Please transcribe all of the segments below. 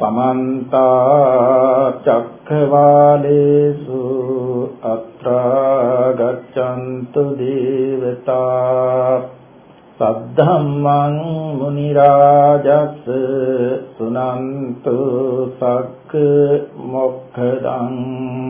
समन्त चक्रवालेषु अत्र गच्छन्तु देवता। सद्धम्मं मुनिराजस् सुनन्तु सक् मोक्षदम्।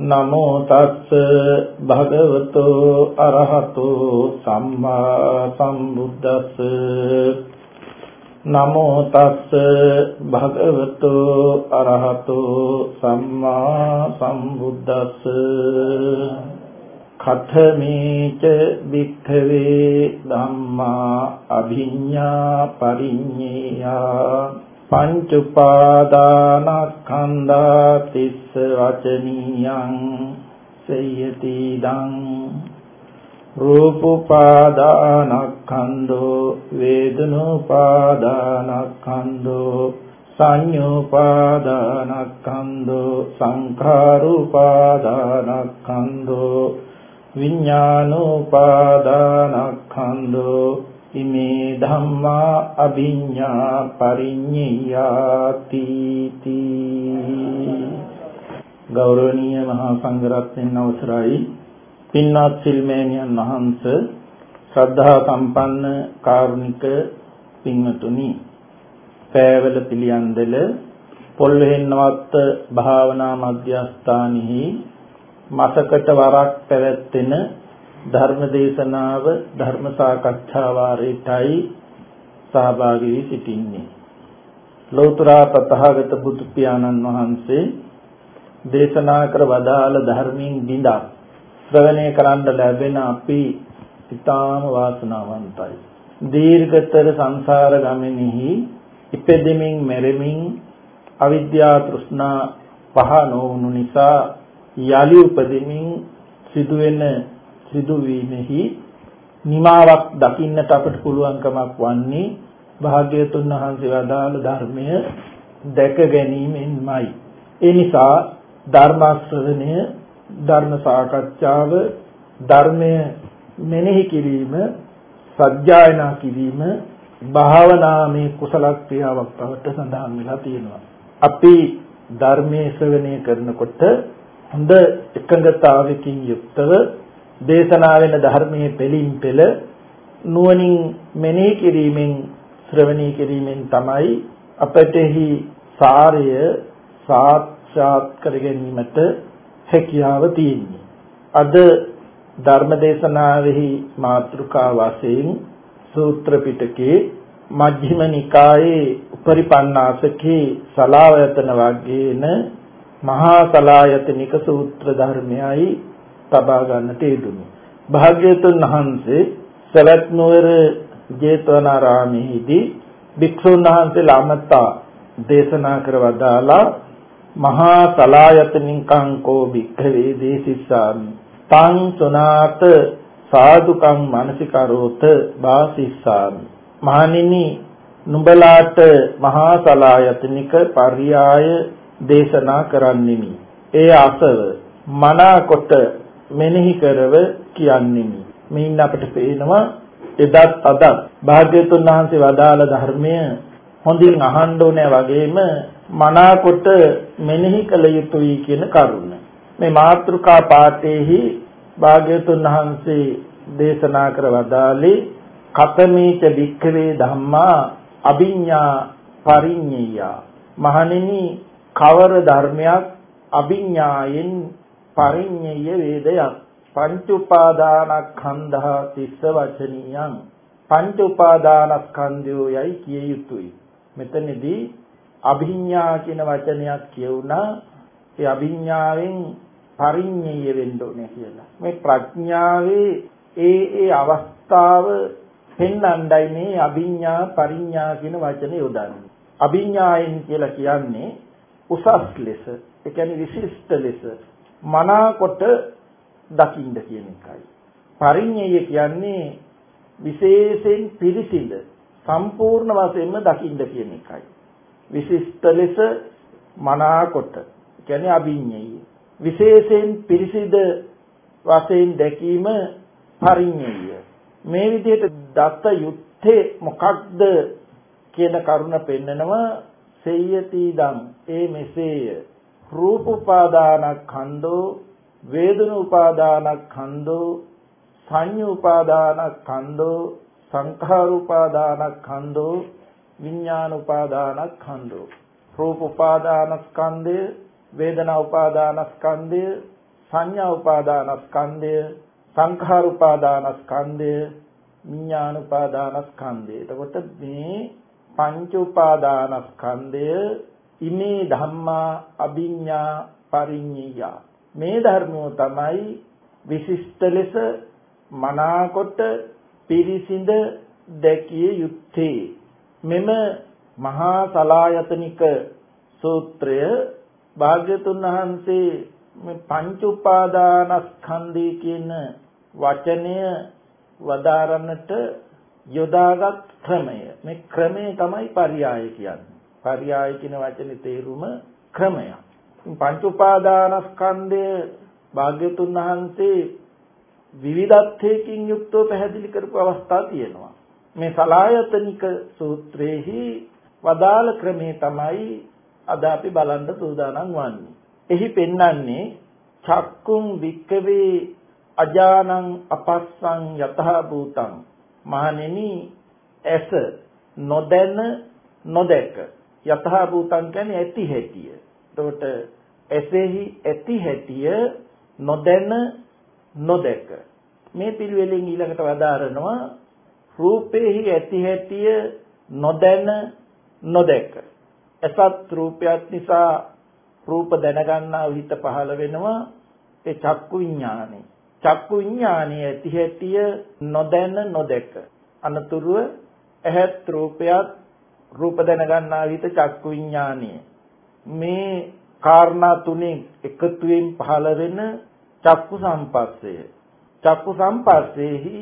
නමෝ තස්ස භගවතෝ අරහතෝ සම්මා සම්බුද්දස්ස. නමෝ තස්ස භගවතෝ අරහතෝ සම්මා සම්බුද්දස්ස. කතමේච වික්ඛවේ ධම්මා අභිඤ්ඤා පරිඤ්ඤයා. පංච උපාදානස්කන්ධා තිස්ස වචනියං සේයති දං රූපපාදානස්කන්ධෝ වේදනෝපාදානස්කන්ධෝ සංඤෝපාදානස්කන්ධෝ සංඛාරෝපාදානස්කන්ධෝ විඥානෝපාදානස්කන්ධෝ ඉමේ ධම්මා අභිඤ්ඤා පරිඤ්ඤයාති ගෞරවනීය මහා සංඝරත්නයන් අවසරයි. පින්වත් සිල්මේනියන් වහන්ස ශ්‍රද්ධා සම්පන්න කාරුණික පින්වතුනි පෑවල පිළියන්දල පොල්හෙන්නවත් භාවනා මධ්‍යස්ථානෙහි මාසකට වරක් පැවැත්වෙන ධර්ම දේශනාව ධර්ම සාකච්ඡා වාරයටයි සහභාගී වී සිටින්නේ. ලෝතර තථාගත බුදු පියාණන් වහන්සේ දේශනා කර වදාළ ධර්මයෙන් බිඳා ශ්‍රවණය කරන්න ලැබෙන අපි ඊටාම වාසනාවන්තයි. දීර්ඝතර සංසාර ගමනේහි ඉපදෙමින් මැරෙමින් අවිද්‍යා තෘෂ්ණා පහ නොවුණු නිසා යලි උපදෙමින් සිදුවෙන සිදුවීමෙහි නිමාවක් දකින්නට අපට පුළුවන්කමක් වන්නේ භාග්‍යතුන් වහන්සේ වදාළ ධර්මය දැක ගැනීමෙන්මයි. ඒ නිසා ධර්ම ශ්‍රවණය, ධර්ම සාකච්ඡාව, ධර්මය මෙනෙහි කිරීම, සත්‍යයනා කිරීම භාවනාමේ කුසල ක්‍රියාවක් බවට සඳහන් වෙලා තියෙනවා. අපි ධර්මයේ ශ්‍රවණය කරනකොට හොඳ එකඟතාවකින් යුක්තව දේශනා වෙන ධර්මයේ පෙළින් පෙළ නුවණින් මෙනෙහි කිරීමෙන් ශ්‍රවණී කිරීමෙන් තමයි අපටෙහි සාරය සාක්ෂාත් කර ගැනීමට හැකියාව තියෙන්නේ. අද ධර්ම දේශනාවෙහි මාතෘකා වශයෙන් සූත්‍ර පිටකේ මජ්ක්‍ධිම නිකායේ උපරිපන්නාසකේ සලාවයතන වගේන මහා සලායතනික සූත්‍ර ධර්මයයි තබා ගන්නට යෙදුණු. භාග්‍යවතුන් වහන්සේ සවැත් නුවර ජේතවනාරාමයේදී භික්ෂුන් වහන්සේලා අමතා දේශනා කර වදාලා මහා සලායතනිකං කෝ භික්ඛවේ දේසිස්සාමි තං සුනාත සාදුකං මනසිකරෝත වාසිස්සාමි මහණෙනි නුඹලාට මහා සලායතනික පර්යාය දේශනා කරන්නෙමි. ඒ අසව මනාකොට මෙනෙහි කරව කියන්නෙමි. මේින් අපිට පේනවා එදත් අදත් භාග්‍යතුන් වහන්සේ වදාළ ධර්මය හොඳින් අහන්න ඕනේ වගේම මනාකොට මෙනෙහි කළ යුතුයි කියන කරුණ. මේ මාත්‍රිකා පාඨයේහි භාග්‍යතුන් වහන්සේ දේශනා කර වදාළේ කතමේච වික්ඛවේ ධම්මා අභිඤ්ඤා පරිඤ්ඤය මහණෙනි කවර ධර්මයක් අභිඥායෙන් පරිඤ්ඤය වේදයක් පංච උපාදානස්කන්ධා තිස්ස වචනියං. පංච උපාදානස්කන්ධයෝ යයි කිය යුතුයි. මෙතනදී අභිඥා කියන වචනයක් කියුණා. ඒ අභිඥාවෙන් පරිඤ්ඤය වෙන්න ඕනේ කියලා. මේ ප්‍රඥාවේ ඒ ඒ අවස්ථාව පෙන්වන්නයි මේ අභිඥා පරිඥා කියන වචනේ යොදන්නේ. අභිඥායෙන් කියලා කියන්නේ උසස් ලෙස ඒ කියන්නේ විශිෂ්ට ලෙස. මනාකොට දකින්න කියන එකයි. පරිඤ්ඤය කියන්නේ විශේෂයෙන් පිරිසිඳ සම්පූර්ණ වශයෙන්ම දකින්න කියන එකයි. විශිෂ්ට ලෙස මනාකොට කියන්නේ අභිඤ්ඤය. විශේෂයෙන් පිරිසිඳ වශයෙන් දැකීම පරිඤ්ඤය. මේ විදිහට දත්ත යුත්තේ මොකක්ද කියන කරුණ පෙන්නනවා සෙය්‍යතිදං ඒ මෙසේය රූප උපාදානස්කන්ධෝ වේදන උපාදානස්කන්ධෝ සංඤ්ඤ උපාදානස්කන්ධෝ සංඛාර උපාදානස්කන්ධෝ විඥාන උපාදානස්කන්ධෝ රූප උපාදානස්කන්ධය වේදනා උපාදානස්කන්ධය සංඥා උපාදානස්කන්ධය සංඛාර උපාදානස්කන්ධය විඥාන උපාදානස්කන්ධය එතකොට මේ පංච උපාදානස්කන්ධය ඉමේ ධම්මා අභිඤ්ඤා පරිඤ්ඤය. මේ ධර්මෝ තමයි විශිෂ්ට ලෙස මනාකොට පිරිසිඳ දැකිය යුත්තේ. මෙම මහා සලායතනික සූත්‍රය භාග්‍යතුන් වහන්සේ මේ පංච උපාදානස්කන්ධය කියන වචනය වදාරන්නට යොදාගත් ක්‍රමය. මේ ක්‍රමය තමයි පරියාය කියන්නේ. පරියාය කියන වචනේ තේරුම ක්‍රමයක් පංච උපාදානස්කන්ධය භාග්‍යතුන් වහන්සේ විවිධත්වයකින් යුක්තව පැහැදිලි කරපු අවස්ථා තියෙනවා. මේ සලායතනික සූත්‍රයේහි වදාළ ක්‍රමේ තමයි අද අපි බලන්න සූදානම් වන්නේ. එහි පෙන්වන්නේ චක්කුම් වික්කවේ අජානං අපස්සං යතහ භූතං මහණෙනි ඇස නොදැන නොදැක යතහ භූතං කියන්නේ ඇති හැටිය. එතකොට ඇසෙහි ඇති හැටිය නොදැන නොදැක. මේ පිළිවෙලින් ඊළඟට වදාරනවා රූපේහි ඇති හැටිය නොදැන නොදැක. එසත් රූපයක් නිසා රූප දැනගන්නා හිත පහළ වෙනවා. ඒ චක්කු විඥානෙ. චක්කු විඥානෙ ඇති හැටිය නොදැන නොදැක. අනතුරුව ඇහත් රූපයක් රූප දැනගන්නා හිත චක්කු විඥානෙ මේ කාරණා තුනෙන් එකතුවෙන් පහළ වෙන චක්කු සම්පස්සය. චක්කු සම්පස්සේහි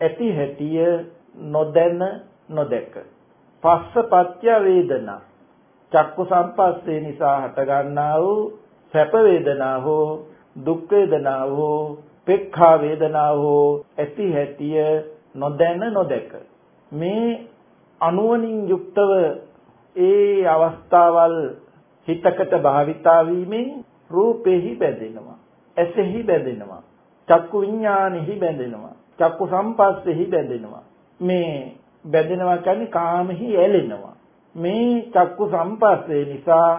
ඇති හැටිය නොදැන නොදැක. පස්සපත්‍ය වේදනා. චක්කු සම්පස්සේ නිසා හටගන්නා වූ සැප වේදනා හෝ දුක් වේදනා හෝ පෙක්ඛා වේදනා හෝ ඇති හැටිය නොදැන නොදැක. මේ අනුවණින් යුක්තව ඒ අවස්ථාවල් හිතකට භාවිතා වීමෙන් රූපෙහි බැඳෙනවා ඇසෙහි බැඳෙනවා චක්කු විඥානෙහි බැඳෙනවා චක්කු සම්පස්සෙහි බැඳෙනවා. මේ බැඳෙනවා කියන්නේ කාමෙහි ඇලෙනවා. මේ චක්කු සම්පස්සේ නිසා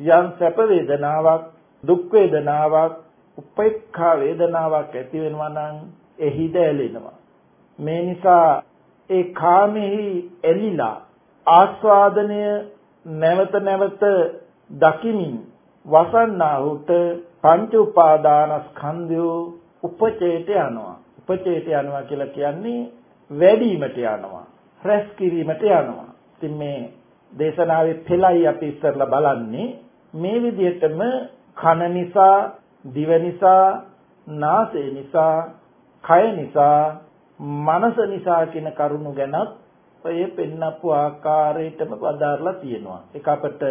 යම් සැප වේදනාවක් දුක් වේදනාවක් උපේක්ඛා වේදනාවක් ඇති වෙනවා නම් එහිද ඇලෙනවා. මේ නිසා ඒ කාමෙහි ඇලිලා ආස්වාදනය නැවත නැවත දකිමින් වසන්නාහුට පංච උපාදානස්කන්ධය උපචේත යනවා. උපචේත යනවා කියලා කියන්නේ වැඩිවීමට යනවා. රැස් කිරීමට යනවා. ඉතින් මේ දේශනාවේ පෙළයි අපි ඉස්සරලා බලන්නේ මේ විදිහටම කන නිසා, දිව නිසා, නාසය නිසා, කය නිසා, මනස නිසා කියන කරුණු ගැනත් ඔය පෙන්නපු ආකාරයටම පදාරලා තියෙනවා. ඒක අපිට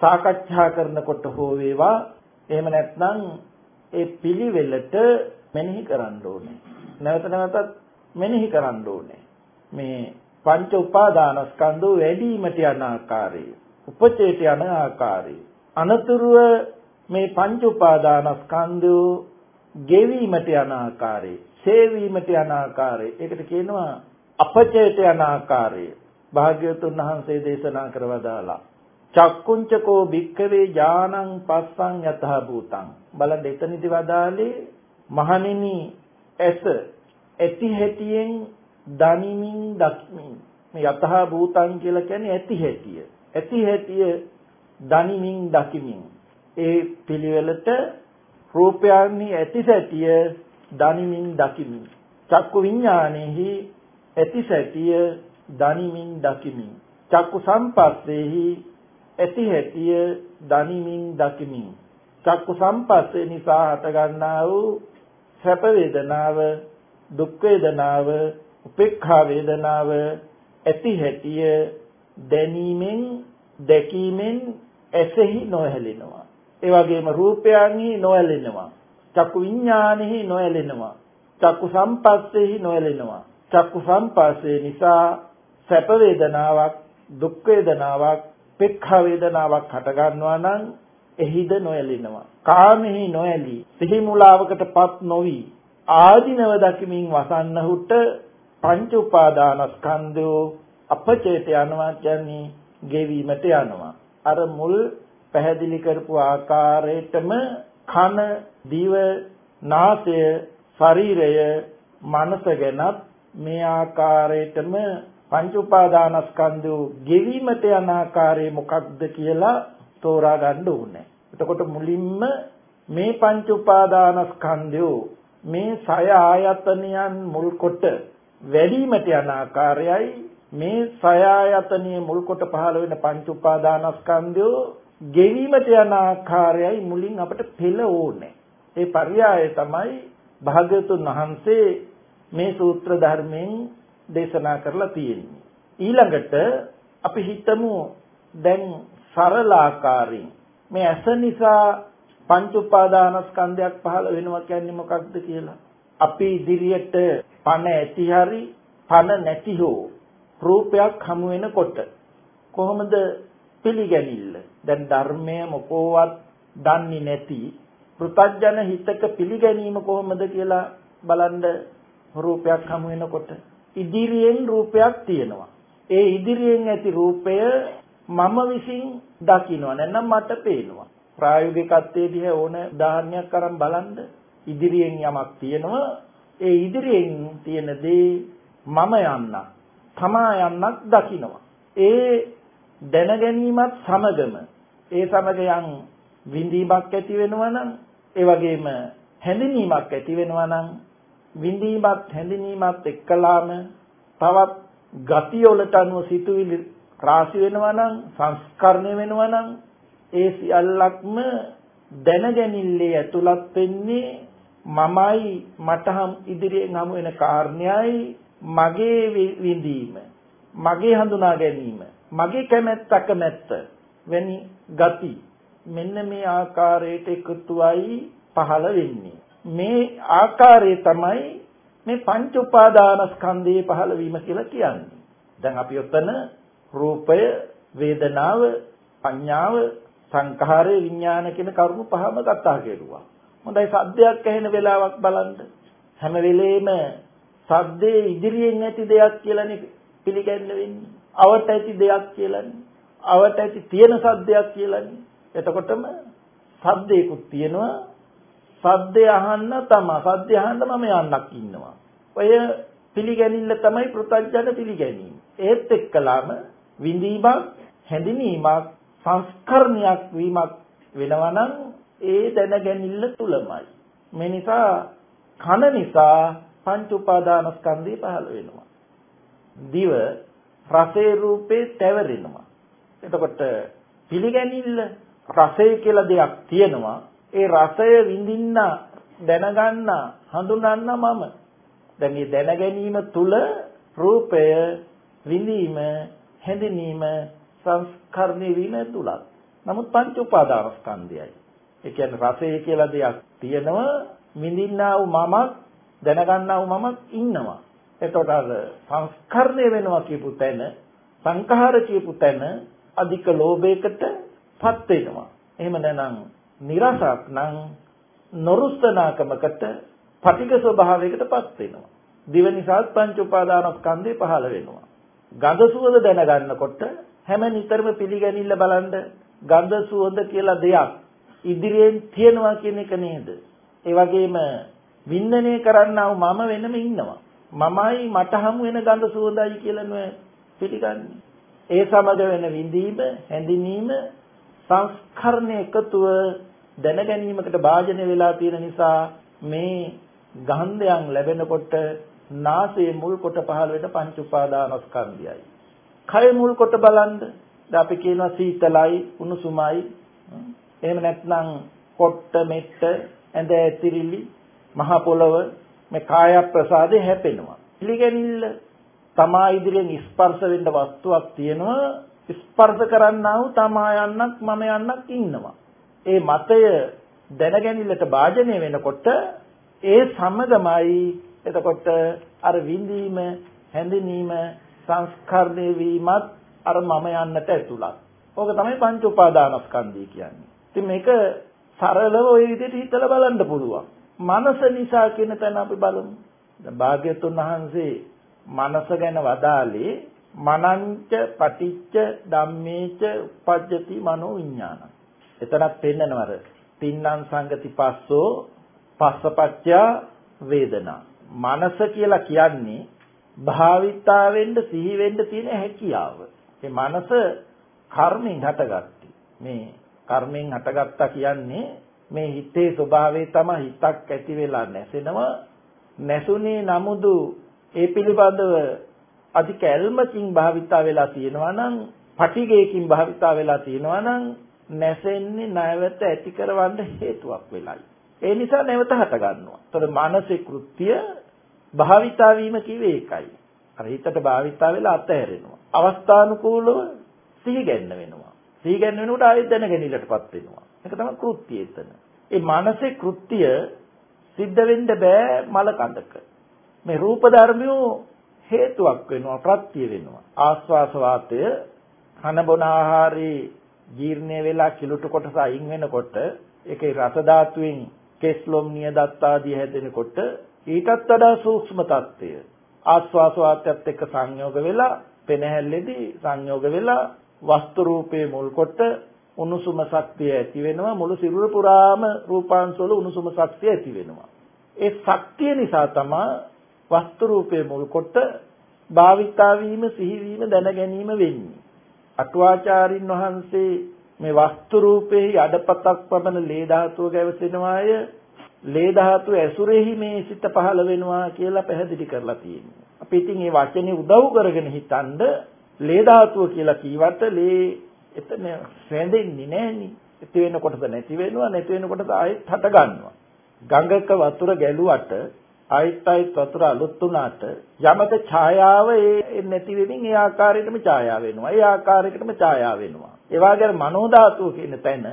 සාකච්ඡා කරනකොට හෝ වේවා එහෙම නැත්නම් ඒ පිළිවෙලට මෙනෙහි කරන්න ඕනේ. නැවත නැවතත් මෙනෙහි කරන්න ඕනේ. මේ පංච උපාදානස්කන්ධ වැඩිවීමට යන ආකාරය, උපචේත යන ආකාරය. අනතුරුව මේ පංච උපාදානස්කන්ධය ගෙවීමට යන ආකාරය, සේවීමට යන ආකාරය. ඒකට කියනවා අපචේත යන ආකාරය. භාග්‍යවතුන් වහන්සේ දේශනා කරවදාලා චක්කුංචකෝ භික්ඛවේ ඥානං පස්සං යතහ භූතං බලන්න එතනදි වදාලේ මහණෙනි ඇස ඇති හැටියෙන් දනිමින් දක්මින් මේ යතහ භූතං කියලා කියන්නේ ඇති හැටිය ඇති හැටිය දනිමින් දකිමින් ඒ පිළිවෙලට රූපයන්හි ඇති සැටිය දනිමින් දකිමින් චක්කු විඥානෙහි ඇති සැටිය දනිමින් දකිමින් චක්කු සම්පස්සේහි ඇති හැටිය දනිමින් දකිමින් චක්කු සම්පස්සේ නිසා හටගන්නා වූ සැප වේදනාව දුක් වේදනාව උපේක්ඛා වේදනාව ඇති හැටිය දැනීමෙන් දැකීමෙන් ඇසෙහි නොහැලෙනවා. ඒ වගේම රූපයන්හි නොඇලෙනවා චක්කු විඥානෙහි නොඇලෙනවා. චක්කු සම්පස්සෙහි නොඇලෙනවා. චක්කු සම්පස්සේ නිසා සැප වේදනාවක් දුක් වේදනාවක් පෙක්ඛ වේදනාවක් හට ගන්නවා නම් එහිද නොඇලෙනවා. කාමෙහි නොඇලී සිහි මුලාවකටපත් නොවි ආධිනව දකිමින් වසන්නහුට පංච උපාදානස්කන්ධෝ අපචේත යනවා කියන්නේ ගෙවීමට යනවා. අර මුල් පැහැදිලි කරපු ආකාරයටම කන දිව නාසය ශරීරය මනස ගැනත් මේ ආකාරයටම පංච උපාදානස්කන්ධය ගෙවීමට යන ආකාරය මොකක්ද කියලා තෝරා ගන්න ඕනේ. එතකොට මුලින්ම මේ පංච උපාදානස්කන්ධය මේ සය ආයතනයන් මුල් කොට වැඩිමට යන ආකාරයයි මේ සය ආයතනයේ මුල් කොට පහළ වෙන පංච උපාදානස්කන්ධය ගෙවීමට යන ආකාරයයි මුලින් අපට පෙළ ඕනේ. ඒ පర్యాය තමයි භාග්‍යතුන් වහන්සේ මේ සූත්‍ර ධර්මයෙන් දේශනා කරලා තියෙන්නේ. ඊළඟට අපි හිතමු දැන් සරල ආකාරයෙන් මේ ඇස නිසා පංච උපාදානස්කන්ධයක් පහළ වෙනවා කියන්නේ මොකක්ද කියලා. අපි ඉදිරියට පණ ඇති හරි පණ නැති හෝ රූපයක් හමු වෙනකොට කොහොමද පිළිගැනිල්ල. දැන් ධර්මය මොකෝවත් දන්නේ නැති පෘතජන හිතක පිළිගැනීම කොහොමද කියලා බලන්න රූපයක් හමු වෙනකොට ඉදිරියෙන් රූපයක් තියෙනවා. ඒ ඉදිරියෙන් ඇති රූපය මම විසින් දකිනවා නැත්නම් මට පේනවා. ප්‍රායෝගිකත්වයේ දිහා ඕන උදාහරණයක් අරන් බලන්න. ඉදිරියෙන් යමක් තියෙනවා. ඒ ඉදිරියෙන් තියෙන දේ මම යන්න, තමා යන්නක් දකිනවා. ඒ දැන ගැනීමත් සමගම ඒ සමග යම් විඳීමක් ඇති වෙනවා නම් ඒ වගේම හැඳිනීමක් ඇති වෙනවා නම් විඳීමත් හැඳිනීමත් එක්කලාම තවත් ගතිය වලට අනුව සිතුවිලි රාශි වෙනවා නම් සංස්කරණය වෙනවා නම් ඒ සියල්ලක්ම දැනගැනිල්ලේ ඇතුළත් වෙන්නේ මමයි මටහම් ඉදිරියෙන් හමු වෙන කාරණයයි මගේ විඳීම මගේ හඳුනා ගැනීම. මගේ කැමැත්ත අකමැත්ත වැනි ගති මෙන්න මේ ආකාරයට එකතුවයි පහළ වෙන්නේ. මේ ආකාරය තමයි මේ පංච උපාදානස්කන්ධයේ පහළ වීම කියලා කියන්නේ. දැන් අපි ඔතන රූපය වේදනාව පඤ්ඤාව සංඛාරය විඥාන කියන කරුණු පහම කතා කරුවා හොඳයි සද්දයක් ඇහෙන වෙලාවක් බලන්න. හැම වෙලේම සද්දේ ඉදිරියෙන් ඇති දෙයක් කියලානේ පිළිගන්න වෙන්නේ. අවට ඇති දෙයක් කියලානේ. අවට ඇති තියෙන සද්දයක් කියලානේ. එතකොටම සද්දේකුත් තියෙනවා. සද්දේ අහන්න තමයි. සද්දේ අහන්න මම යන්නක් ඉන්නවා. ඔය පිළිගැනිල්ල තමයි පෘථග්ජන පිළිගැනීම. ඒත් එක්කලාම විඳීමක්, හැඳිනීමක්, සංස්කරණයක් වීමක් වෙනවා නම් ඒ දැනගැනිල්ල තුලමයි. මේ නිසා කන නිසා පංච උපාදානස්කන්ධය පහළ වෙනවා. දිව රසේ රූපේ තැවරෙනවා. එතකොට පිළිගැනිල්ල රසය කියලා දෙයක් තියෙනවා. ඒ රසය විඳින්න දැනගන්න හඳුනන්න මම. දැන් මේ දැනගැනීම තුල රූපය විඳීම හැඳිනීම සංස්කරණය වීම තුලත්. නමුත් පංච උපාදානස්කන්ධයයි. ඒ කියන්නේ රසය කියලා දෙයක් තියෙනවා විඳින්නා වූ මමක් දැනගන්නා වූ මමක් ඉන්නවා. එතකොට අර සංස්කරණය වෙනවා කියපු තැන සංඛාර කියපු තැන අධික ලෝභයකටපත් වෙනවා. එහෙම නැත්නම් નિરાසක් නම් නොරුස්සනාකමකට පටිඝ ස්වභාවයකටපත් වෙනවා. දිව නිසාත් පංච උපාදානස්කන්ධය පහළ වෙනවා. ගඳ සුවඳ දැනගන්නකොට හැම නිතරම පිළිගැනිල්ල බලන්න ගඳ සුවඳ කියලා දෙයක් ඉදිරියෙන් තියනවා කියන එක නේද? ඒ වගේම වින්දනය කරන්නව මම වෙනම ඉන්නවා. මමයි මට හමු වෙන ගඳ සුවඳයි කියලා නෙවෙයි පිළිගන්නේ. ඒ සමග වෙන විඳීම, හැඳිනීම, සංස්කරණ එකතුව දැන ගැනීමකට භාජනය වෙලා තියෙන නිසා මේ ගන්ධයන් ලැබෙනකොට නාසයේ මුල් කොට පහළ වෙන පංච උපාදානස්කන්ධයයි. කය මුල් කොට බලන්න දැන් අපි කියනවා සීතලයි උණුසුමයි. එහෙම නැත්නම් කොට්ට මෙට්ට ඇඳ ඇතිරිලි මහ පොළව මේ කාය ප්‍රසාදේ හැපෙනවා. පිළිගැනිල්ල තමා ඉදිරියෙන් ස්පර්ශ වෙන්න වස්තුවක් තියෙනවා ස්පර්ශ කරන්නා වූ තමා යන්නක් මම යන්නක් ඉන්නවා. ඒ මතය දැනගැනිල්ලට භාජනය වෙනකොට ඒ සමගමයි එතකොට අර විඳීම හැඳිනීම සංස්කරණය වීමත් අර මම යන්නට ඇතුළත්. ඕක තමයි පංච උපාදානස්කන්ධය කියන්නේ. ඉතින් මේක සරලව ওই විදිහට හිතලා බලන්න පුළුවන්. මනස නිසා කියන තැන අපි බලමු. දැන් භාග්‍යතුන් වහන්සේ මනස ගැන වදාළේ මනංච පටිච්ච ධම්මේච උපජ්ජති මනෝ විඥානං. එතනත් පෙන්නනවර තින්නම් සංගති පස්සෝ පස්සපච්චා වේදනා. මනස කියලා කියන්නේ භාවිතාවෙන්න සිහි වෙන්න තියෙන හැකියාව. මේ මනස කර්මෙන් හටගත්තේ. මේ කර්මෙන් හටගත්තා කියන්නේ මේ හිතේ ස්වභාවය තමයි හිතක් ඇති වෙලා නැසෙනවා. නැසුනේ නමුදු ඒ පිළිබඳව අධික ඇල්මකින් භාවිතා වෙලා තියෙනවා නම් පටිගයකින් භාවිතා වෙලා තියෙනවා නම් නැසෙන්නේ නැවත ඇති කරවන්න හේතුවක් වෙලයි. ඒ නිසා නැවත හට ගන්නවා. ඒතර මානසික කෘත්‍ය භාවිතා වීම කිව්වේ ඒකයි. අර හිතට භාවිතා වෙලා අතහැරෙනවා. අවස්ථානුකූලව සිහිගැන්න වෙනවා. සිහිගැන්න වෙනකොට ආයෙත් දැනගැනීමටපත් වෙනවා. ඒක තමයි කෘත්‍යය එතන. ඒ මානසික කෘත්‍ය සිද්ධ වෙන්න බෑ මල කඳක. මේ රූප ධර්මියෝ හේතුවක් වෙනවා ප්‍රත්‍ය වෙනවා. ආස්වාස වාතය කන බොන ආහාරේ ජීර්ණය වෙලා කිලුට කොටස අයින් වෙනකොට ඒකේ රස ධාතුවෙන් කෙස්ලොම් නිය දත් ආදී හැදෙනකොට ඊටත් වඩා සූක්ෂම తত্ত্বය ආස්වාස වාතයත් එක්ක සංයෝග වෙලා පෙනහැල්ලේදී සංයෝග වෙලා වස්තු රූපේ මුල් කොට උණුසුම ශක්තිය ඇති වෙනවා. මුළු සිරුර පුරාම රූපාංශවල උණුසුම ශක්තිය ඇති වෙනවා. ඒ ශක්තිය නිසා තමයි වස්තු රූපේ මුල් කොට භාවිතා වීම සිහි වීම දැන ගැනීම වෙන්නේ. අටුවාචාරින් වහන්සේ මේ වස්තු රූපේ යඩපතක් පමණ ලේ ධාතුව ගැවසෙනවාය. ලේ ධාතු ඇසුරෙහි මේ සිත පහළ වෙනවා කියලා පැහැදිලි කරලා තියෙනවා. අපි ඉතින් මේ වචනේ උදව් කරගෙන හිතනද ලේ ධාතුව කියලා කීවට ලේ එතන රැඳෙන්නේ නැහෙනි. ඇති වෙනකොටද නැති වෙනවා නැති වෙනකොටද ආයෙත් හට ගන්නවා. ගඟක වතුර ගැලුවට ආයෙත් ආයෙත් වතුර අලුත් වුණාට යමක ඡායාව ඒ නැති වෙමින් ඒ ආකාරයටම ඡායාව වෙනවා. ඒ ආකාරයකටම ඡායාව වෙනවා. ඒ වගේ මනෝ ධාතුව කියන තැන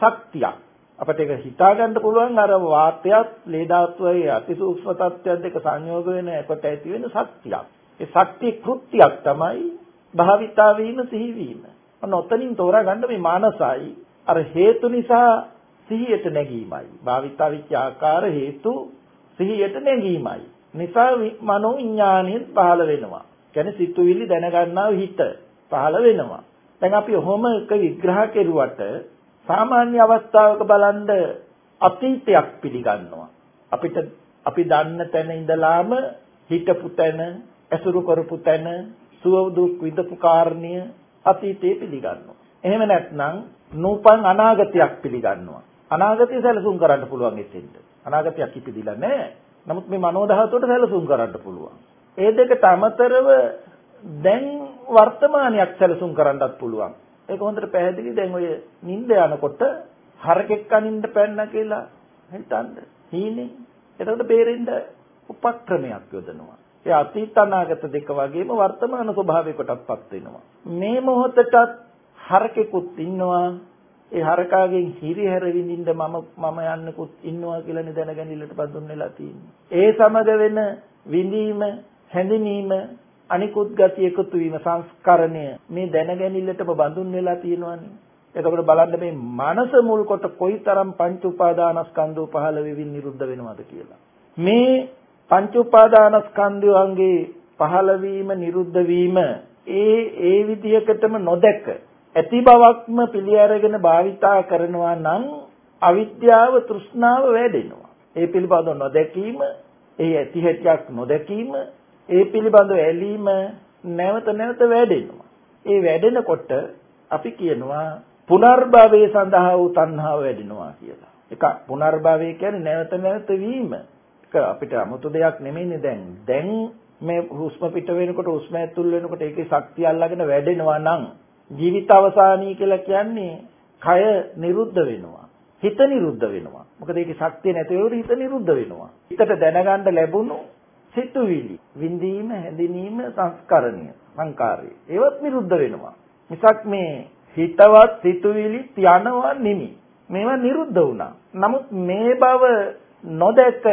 ශක්තියක්. අපිට ඒක හිතා ගන්න පුළුවන් අර වාතයත් ලේ ධාතුවේ අතිසූක්ෂම තත්ත්වයක් දෙක සංයෝග වෙන එකට ඇති වෙන ශක්තියක්. ඒ ශක්තිය කෘත්‍යයක් තමයි භාවිතා වීම සිහි වීම. අන්න ඔතනින් තෝරා ගන්න මේ මානසයි අර හේතු නිසා සිහියට නැගීමයි. භාවිතා විච්ච ආකාර හේතු සිහියට නැගීමයි. නිසා මනෝ විඥානිය පහළ වෙනවා. කියන්නේ සිතුවිලි දැනගන්නා හිත පහළ වෙනවා. දැන් අපි ඔහොම එක විග්‍රහ කෙරුවට සාමාන්‍ය අවස්ථාවක බලන්ද අතීතයක් පිළිගන්නවා. අපිට අපි දන්න තැන ඉඳලාම හිටපු තැන, ඇසුරු කරපු තැන, සුව දුක් විඳපු කාරණිය අතීතේ පිළිගන්නවා. එහෙම නැත්නම් නූපන් අනාගතයක් පිළිගන්නවා. අනාගතය සැලසුම් කරන්න පුළුවන් එතෙන්ට. අනාගතයක් ඉපදිලා නැහැ. නමුත් මේ මනෝ ධාතුවට සැලසුම් කරන්න පුළුවන්. ඒ දෙකට අමතරව දැන් වර්තමානයක් සැලසුම් කරන්නත් පුළුවන්. ඒක හොඳට පැහැදිලි දැන් ඔය නිින්ද යනකොට හරකෙක් අනින්න පැන්න කියලා හිතන්න. හීනේ. එතකොට බේරෙන්න උපක්‍රමයක් යොදනවා. ඒ අතීත අනාගත දෙක වගේම වර්තමාන ස්වභාවයකටත්පත් වෙනවා. මේ මොහොතටත් හරකෙකුත් ඉන්නවා. ඒ හරකාගෙන් හිරිහැර විඳින්න මම මම යන්නකුත් ඉන්නවා කියලා දැනගැනිල්ලට බඳුන් වෙලා තියෙන්නේ. ඒ සමග වෙන විඳීම, හැඳිනීම, අනිකුත් ගති එකතු වීම සංස්කරණය මේ දැනගැනිල්ලටම බඳුන් වෙලා තියෙනවානේ. එතකොට බලන්න මේ මනස මුල් කොට කොයිතරම් පංච උපාදානස්කන්ධෝ පහළ වෙමින් නිරුද්ධ වෙනවද කියලා. මේ පංච උපාදානස්කන්ධයන්ගේ පහළ වීම නිරුද්ධ වීම ඒ ඒ විදිහකටම නොදැක ඇති බවක්ම පිළි අරගෙන භාවිතා කරනවා නම් අවිද්‍යාව තෘෂ්ණාව වැඩෙනවා. ඒ පිළිබඳව නොදැකීම, ඒ ඇති හැටියක් නොදැකීම ඒ පිළිබඳව ඇලීම නැවත නැවත වැඩෙනවා. ඒ වැඩෙනකොට අපි කියනවා පුනර්භවය සඳහා වූ තණ්හාව වැඩෙනවා කියලා. එක පුනර්භවය කියන්නේ නැවත නැවත වීම. ඒක අපිට 아무තු දෙයක් නෙමෙයිනේ දැන්. දැන් මේ හුස්ම පිට වෙනකොට හුස්ම ඇතුල් වෙනකොට ඒකේ ශක්තිය අල්ලගෙන වැඩෙනවා නම් ජීවිත අවසානී කියලා කියන්නේ කය නිරුද්ධ වෙනවා. හිත නිරුද්ධ වෙනවා. මොකද ඒකේ ශක්තිය නැති වෙනකොට හිත නිරුද්ධ වෙනවා. හිතට දැනගන්න ලැබුණු සිතුවිලි, විඳීම, හැඳිනීම, සංස්කරණය, සංකාරය. ඒවත් නිරුද්ධ වෙනවා. මිසක් මේ හිතවත් සිතුවිලි තියනවා නෙමෙයි. මේවා නිරුද්ධ වුණා. නමුත් මේ බව නොදැක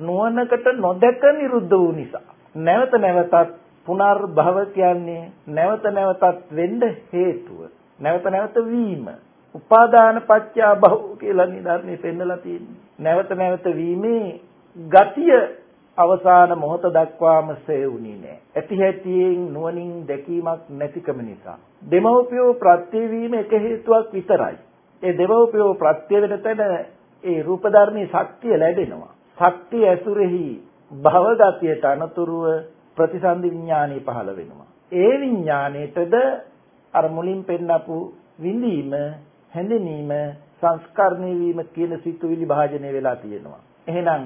නුවණකට නොදැක නිරුද්ධ වූ නිසා නැවත නැවතත් පුනර්භව කියන්නේ නැවත නැවතත් වෙන්න හේතුව. නැවත නැවත වීම. උපාදාන පත්‍ය භව කියලා නිදර්ශනේ පෙන්නලා තියෙන්නේ. නැවත නැවත වීමේ ගතිය අවසාන මොහොත දක්වාම සෙවුනේ නැහැ. ඇති හැටියෙන් නුවණින් දැකීමක් නැතිකම නිසා. දෙමව්පියෝ ප්‍රත්‍යවීම එක හේතුවක් විතරයි. ඒ දෙමව්පියෝ ප්‍රත්‍ය වෙන තැන ඒ රූප ධර්මයේ ශක්තිය ලැබෙනවා. ශක්තිය ඇසුරෙහි භවගතියට අනතුරුව ප්‍රතිසන්දි විඥානය පහළ වෙනවා. ඒ විඥාණයටද අර මුලින් පෙන්නපු විඳීම, හැඳිනීම, සංස්කරණය වීම කියන සිතුවිලි භාජනය වෙලා තියෙනවා. එහෙනම්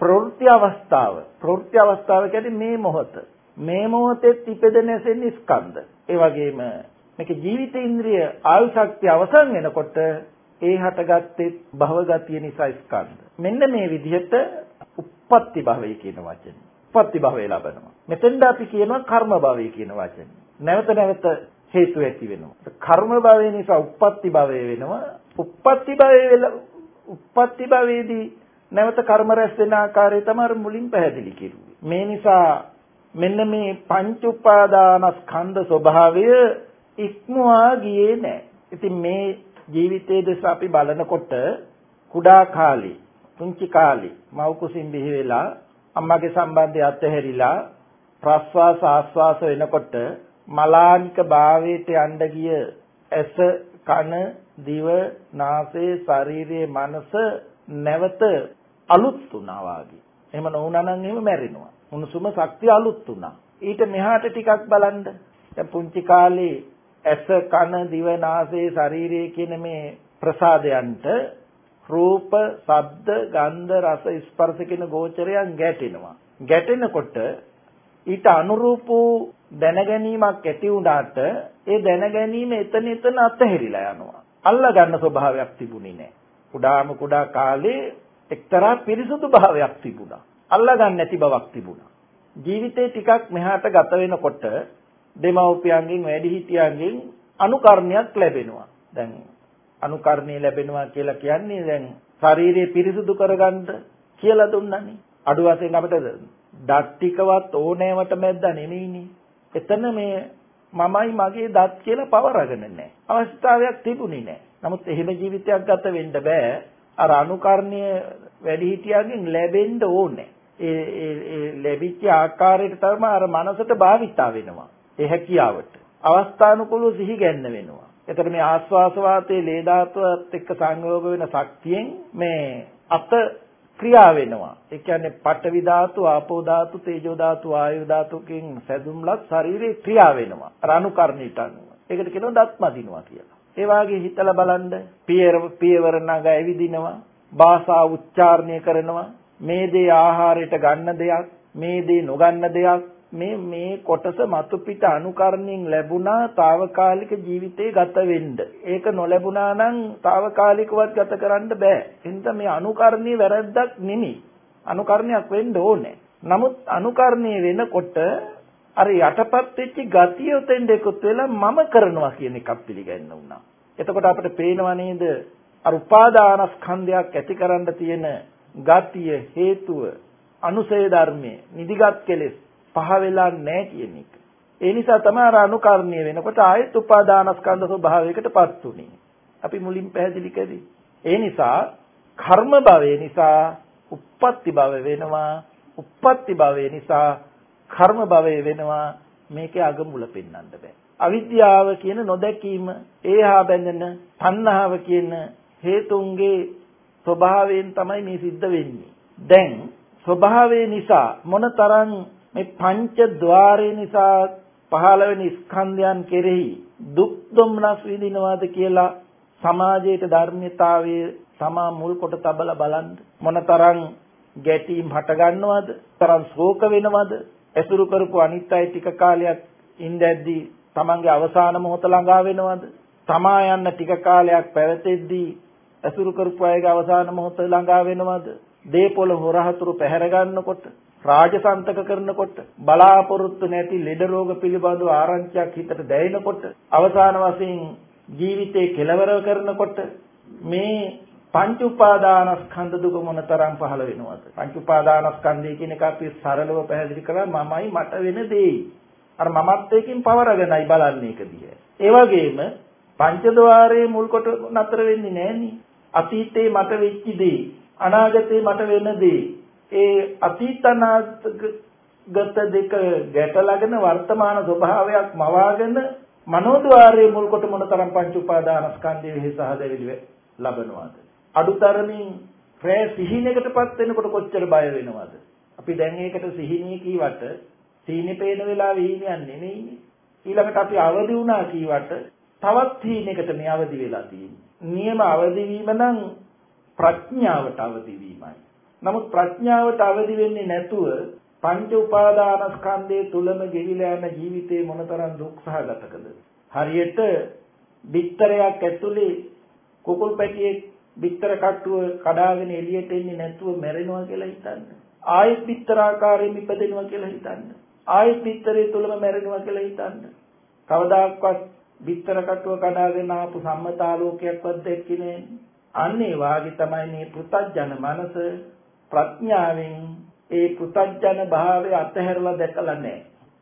ප්‍රවෘත්ති අවස්ථාව ප්‍රවෘත්ති අවස්ථාව කියන්නේ මේ මොහොත මේ මොහොතේ ඉපදෙන නැසෙන ස්කන්ධ ඒ වගේම මේක ජීවිත ඉන්ද්‍රිය ආයු ශක්තිය අවසන් වෙනකොට ඒ හටගත්තේ භවගතිය නිසා ස්කන්ධ. මෙන්න මේ විදිහට උප්පත්ති භවය කියන වචනේ. උප්පත්ති භවය ලබනවා. මෙතෙන්ද අපි කියනවා කර්ම භවය කියන වචනේ. නැවත නැවත හේතු ඇති වෙනවා. කර්ම භවය නිසා උප්පත්ති භවය වෙනවා. උප්පත්ති භවය වෙලා උප්පත්ති භවයේදී නැවත කර්ම රැස් වෙන ආකාරය තමයි මුලින් පැහැදිලි කෙරුවේ. මේ නිසා මෙන්න මේ පංච උපාදානස්කන්ධ ස්වභාවය ඉක්මවා ගියේ නැහැ. ඉතින් මේ ජීවිතයේ දෙස අපි බලනකොට කුඩා කාලේ, පුංචි කාලේ මව් කුසින් බිහි වෙලා අම්මගේ සම්බන්ධය අත්හැරිලා ප්‍රස්වාස ආස්වාස වෙනකොට මලානික භාවයට යන්න ගිය ඇස කන දිව නාසය ශරීරයේ මනස නැවත අලුත් වුණා වාගේ. එහෙම නොවුනා නම් එහෙම මැරෙනවා. උණුසුම ශක්තිය අලුත් වුණා. ඊට මෙහාට ටිකක් බලන්න. දැන් පුංචි කාලේ ඇස කන දිව නාසය ශරීරය කියන මේ ප්‍රසාදයන්ට රූප, ශබ්ද, ගන්ධ, රස, ස්පර්ශ කියන ගෝචරයන් ගැටෙනවා. ගැටෙනකොට ඊට අනුරූප දැනගැනීමක් ඇති වුණාට ඒ දැනගැනීම එතන එතන අතහැරිලා යනවා. අල්ලා ගන්න ස්වභාවයක් තිබුණේ නැහැ. කුඩාම කුඩා කාලේ එක්තරා පිරිසුදු භාවයක් තිබුණා. අල්ලා ගන්න නැති බවක් තිබුණා. ජීවිතේ ටිකක් මෙහාට ගත වෙනකොට දෙමව්පියන්ගෙන් වැඩිහිටියන්ගෙන් අනුකරණයක් ලැබෙනවා. දැන් අනුකරණය ලැබෙනවා කියලා කියන්නේ දැන් ශරීරය පිරිසුදු කරගන්න කියලා දුන්නනේ. අඩු වශයෙන් අපිට දත් ටිකවත් ඕනෑමට මැද්ද නෙමෙයිනේ. එතන මේ මමයි මගේ දත් කියලා පවරගෙන නැහැ. අවස්ථාවක් තිබුණේ නැහැ. නමුත් එහෙම ජීවිතයක් ගත වෙන්න බෑ. අර අනුකරණීය වැඩිහිටියන්ගෙන් ලැබෙන්න ඕනේ. ඒ ඒ ලැබිච්ච ආකාරයට තමයි අර මනසට භාවිතා වෙනවා. ඒ හැකියාවට. අවස්ථානුකූලව සිහි ගැන්න වෙනවා. එතකොට මේ ආස්වාස වාතයේ ලේ ධාතුවත් එක්ක සංයෝග වෙන ශක්තියෙන් මේ අත ක්‍රියා වෙනවා. ඒ කියන්නේ පඨවි ධාතු, ආපෝ ධාතු, තේජෝ ධාතු, ආයු ධාතුකින් සැදුම්ලත් ශරීරේ ක්‍රියා වෙනවා. අර අනුකරණයට අනුව. ඒකට කියනවා දත් මදිනවා කියලා. ඒ වාගේ හිතලා බලන්න පියවර පියවර නග ඇවිදිනවා භාෂා උච්චාරණය කරනවා මේ දේ ආහාරයට ගන්න දෙයක් මේ දේ නොගන්න දෙයක් මේ මේ කොටස මතු පිට අනුකරණයෙන් ලැබුණා తాවකාලික ජීවිතේ ගත වෙන්න. ඒක නොලැබුණා නම් తాවකාලිකවත් ගත කරන්න බෑ. එතන මේ අනුකරණීය වැරද්දක් නෙමෙයි. අනුකරණයක් වෙන්න ඕනේ. නමුත් අනුකරණීය වෙනකොට අර යටපත් වෙච්ච ගතිය උතෙන් දෙකුත් වෙලා මම කරනවා කියන එකක් පිළිගන්න වුණා. එතකොට අපිට පේනවා නේද අර උපාදානස්කන්ධයක් ඇතිකරන්න තියෙන ගතිය හේතුව අනුසය ධර්මයේ නිදිගත් කෙලෙස් පහ වෙලා නැහැ කියන එක. ඒ නිසා තමයි අර අනුකරණීය වෙනකොට ආයෙත් උපාදානස්කන්ධ ස්වභාවයකටපත් උනේ. අපි මුලින් පැහැදිලි කළේ. ඒ නිසා කර්ම භවය නිසා උප්පත්ති භව වෙනවා. උප්පත්ති භවය නිසා කර්ම භවය වෙනවා මේකේ අගමුල පෙන්වන්න බෑ. අවිද්‍යාව කියන නොදැකීම ඒහා බැඳෙන තණ්හාව කියන හේතුන්ගේ ස්වභාවයෙන් තමයි මේ සිද්ධ වෙන්නේ. දැන් ස්වභාවය නිසා මොනතරම් මේ පංච ద్వාරය නිසා පහළ වෙන ස්කන්ධයන් කෙරෙහි දුක් දුම්නස් විඳිනවාද කියලා සමාජයේ ධර්මතාවයේ තමා මුල් කොට තබලා බලන්න මොනතරම් ගැටීම් හට ගන්නවද තරම් ශෝක වෙනවද ඇසුරු කරපු අනිත් අය ටික කාලයක් ඉඳද්දී තමන්ගේ අවසාන මොහොත ළඟා වෙනවද? තමා යන්න ටික කාලයක් පැවතෙද්දී අසුරු කරපු අයගේ අවසාන මොහොත ළඟා වෙනවද? දේපොළ හොරහතුරු පැහැර ගන්නකොට රාජසන්තක කරනකොට බලාපොරොත්තු නැති ලෙඩ රෝග පිළිබඳව ආරංචියක් හිතට දැනෙනකොට අවසාන වශයෙන් ජීවිතේ කෙලවර කරනකොට මේ පංච උපාදානස්කන්ධ දුක මොනතරම් පහළ වෙනවද? පංච උපාදානස්කන්ධය කියන එක අපි සරලව පැහැදිලි කළා මමයි මට වෙන දෙයි. අර මමත්වයෙන් පවරගෙනයි බලන්නේ එක දිහා. ඒ වගේම පංචද්වාරයේ මුල් කොට නතර වෙන්නේ නැහෙනි. අතීතේ මට වෙච්ච දේ අනාගතේ මට වෙන දේ. ඒ අතීත ගත දෙක ගැටලාගෙන වර්තමාන ස්වභාවයක් මවාගෙන මනෝද්වාරයේ මුල් කොට මොනතරම් පංච උපාදානස්කන්ධයේ හිසහදෙවිලි ලබනවාද? අඩුතරමින් රෑ සිහිනයකටපත් වෙනකොට කොච්චර බය වෙනවද? අපි දැන් ඒකට සිහිනිය කීවට සීනි පේන වෙලාවෙ හීනියක් නෙමෙයිනේ. ඊළඟට අපි අවදි වුණා කීවට තවත් හීනයකට මේ අවදි වෙලා තියෙන්නේ. නියම අවදි වීම නම් ප්‍රඥාවට අවදි වීමයි. නමුත් ප්‍රඥාවට අවදි වෙන්නේ නැතුව පංච උපාදානස්කන්ධයේ තුලම ගෙවිලා යන ජීවිතේ මොනතරම් දුක් සහගතකද? හරියට බිත්තරයක් ඇතුලේ කුකුල් පැටියෙක් බිත්තර කට්ටුව කඩාගෙන එළියට එන්නේ නැතුව මැරෙනවා කියලා හිතන්න. ආයෙත් බිත්තර ආකාරයෙන් ඉපදෙනවා කියලා හිතන්න. ආයෙත් බිත්තරේ තුලම මැරෙනවා කියලා හිතන්න. කවදාක්වත් බිත්තර කට්ටුව කඩාගෙන ආපු සම්මතාලෝකයක්වත් දැක්කේ නෑ අන්න ඒ වාගේ තමයි මේ පෘතජන මනස ප්‍රඥාවෙන් ඒ පුතඥ භාවය අතහැරලා දැකලා නැහැ.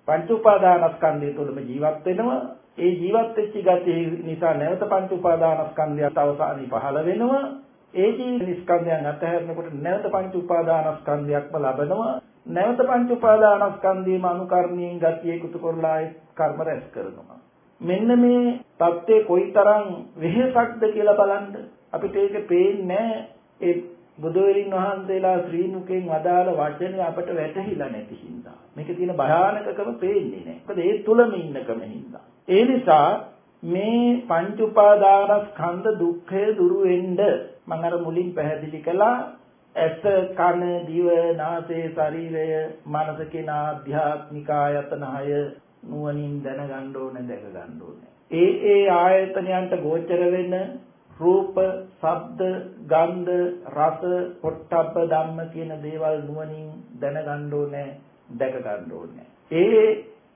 පංච උපාදානස්කන්ධය තුළම ජීවත් වෙනවා. ඒ ජීවත් වෙච්ච ගතිය නිසා නැවත පංච උපාදානස්කන්ධයත් අවසානයේ පහළ වෙනවා. ඒ ජීවිස්කන්ධයන් අතහැරනකොට නැවත පංච උපාදානස්කන්ධයක්ම ලබනවා. නැවත පංච උපාදානස්කන්ධයම අනුකරණයෙන් ගතිය එකතු කරලා ඒ කර්ම රැස් කරනවා. මෙන්න මේ தත්ත්වය කොයිතරම් වෙහෙසක්ද කියලා බලන්න අපිට ඒක පේන්නේ ඒ බුදුවරින් වහන්සේලා ශ්‍රී මුකෙන් වදාළ වචනේ අපට වැටහිලා නැති හින්දා. මේකේ තියෙන භයානකකම පේන්නේ නැහැ. මොකද ඒ තුලම ඉන්නකම හින්දා. ඒ නිසා මේ පංච උපාදානස්කන්ධ දුක්ඛය දුරු වෙන්න මම අර මුලින් පැහැදිලි කළා ඇස කන දිව නාසය ශරීරය මනස කියන ආධ්‍යාත්මික ආයතන හය නුවණින් දැනගන්න ඕනේ දැක ගන්න ඕනේ. ඒ ඒ ආයතනයන්ට ගෝචර වෙන රූප, ශබ්ද, ගන්ධ, රස, පොට්ටබ්බ ධම්ම කියන දේවල් නුවණින් දැනගන්න ඕනේ, දැක ගන්න ඕනේ. ඒ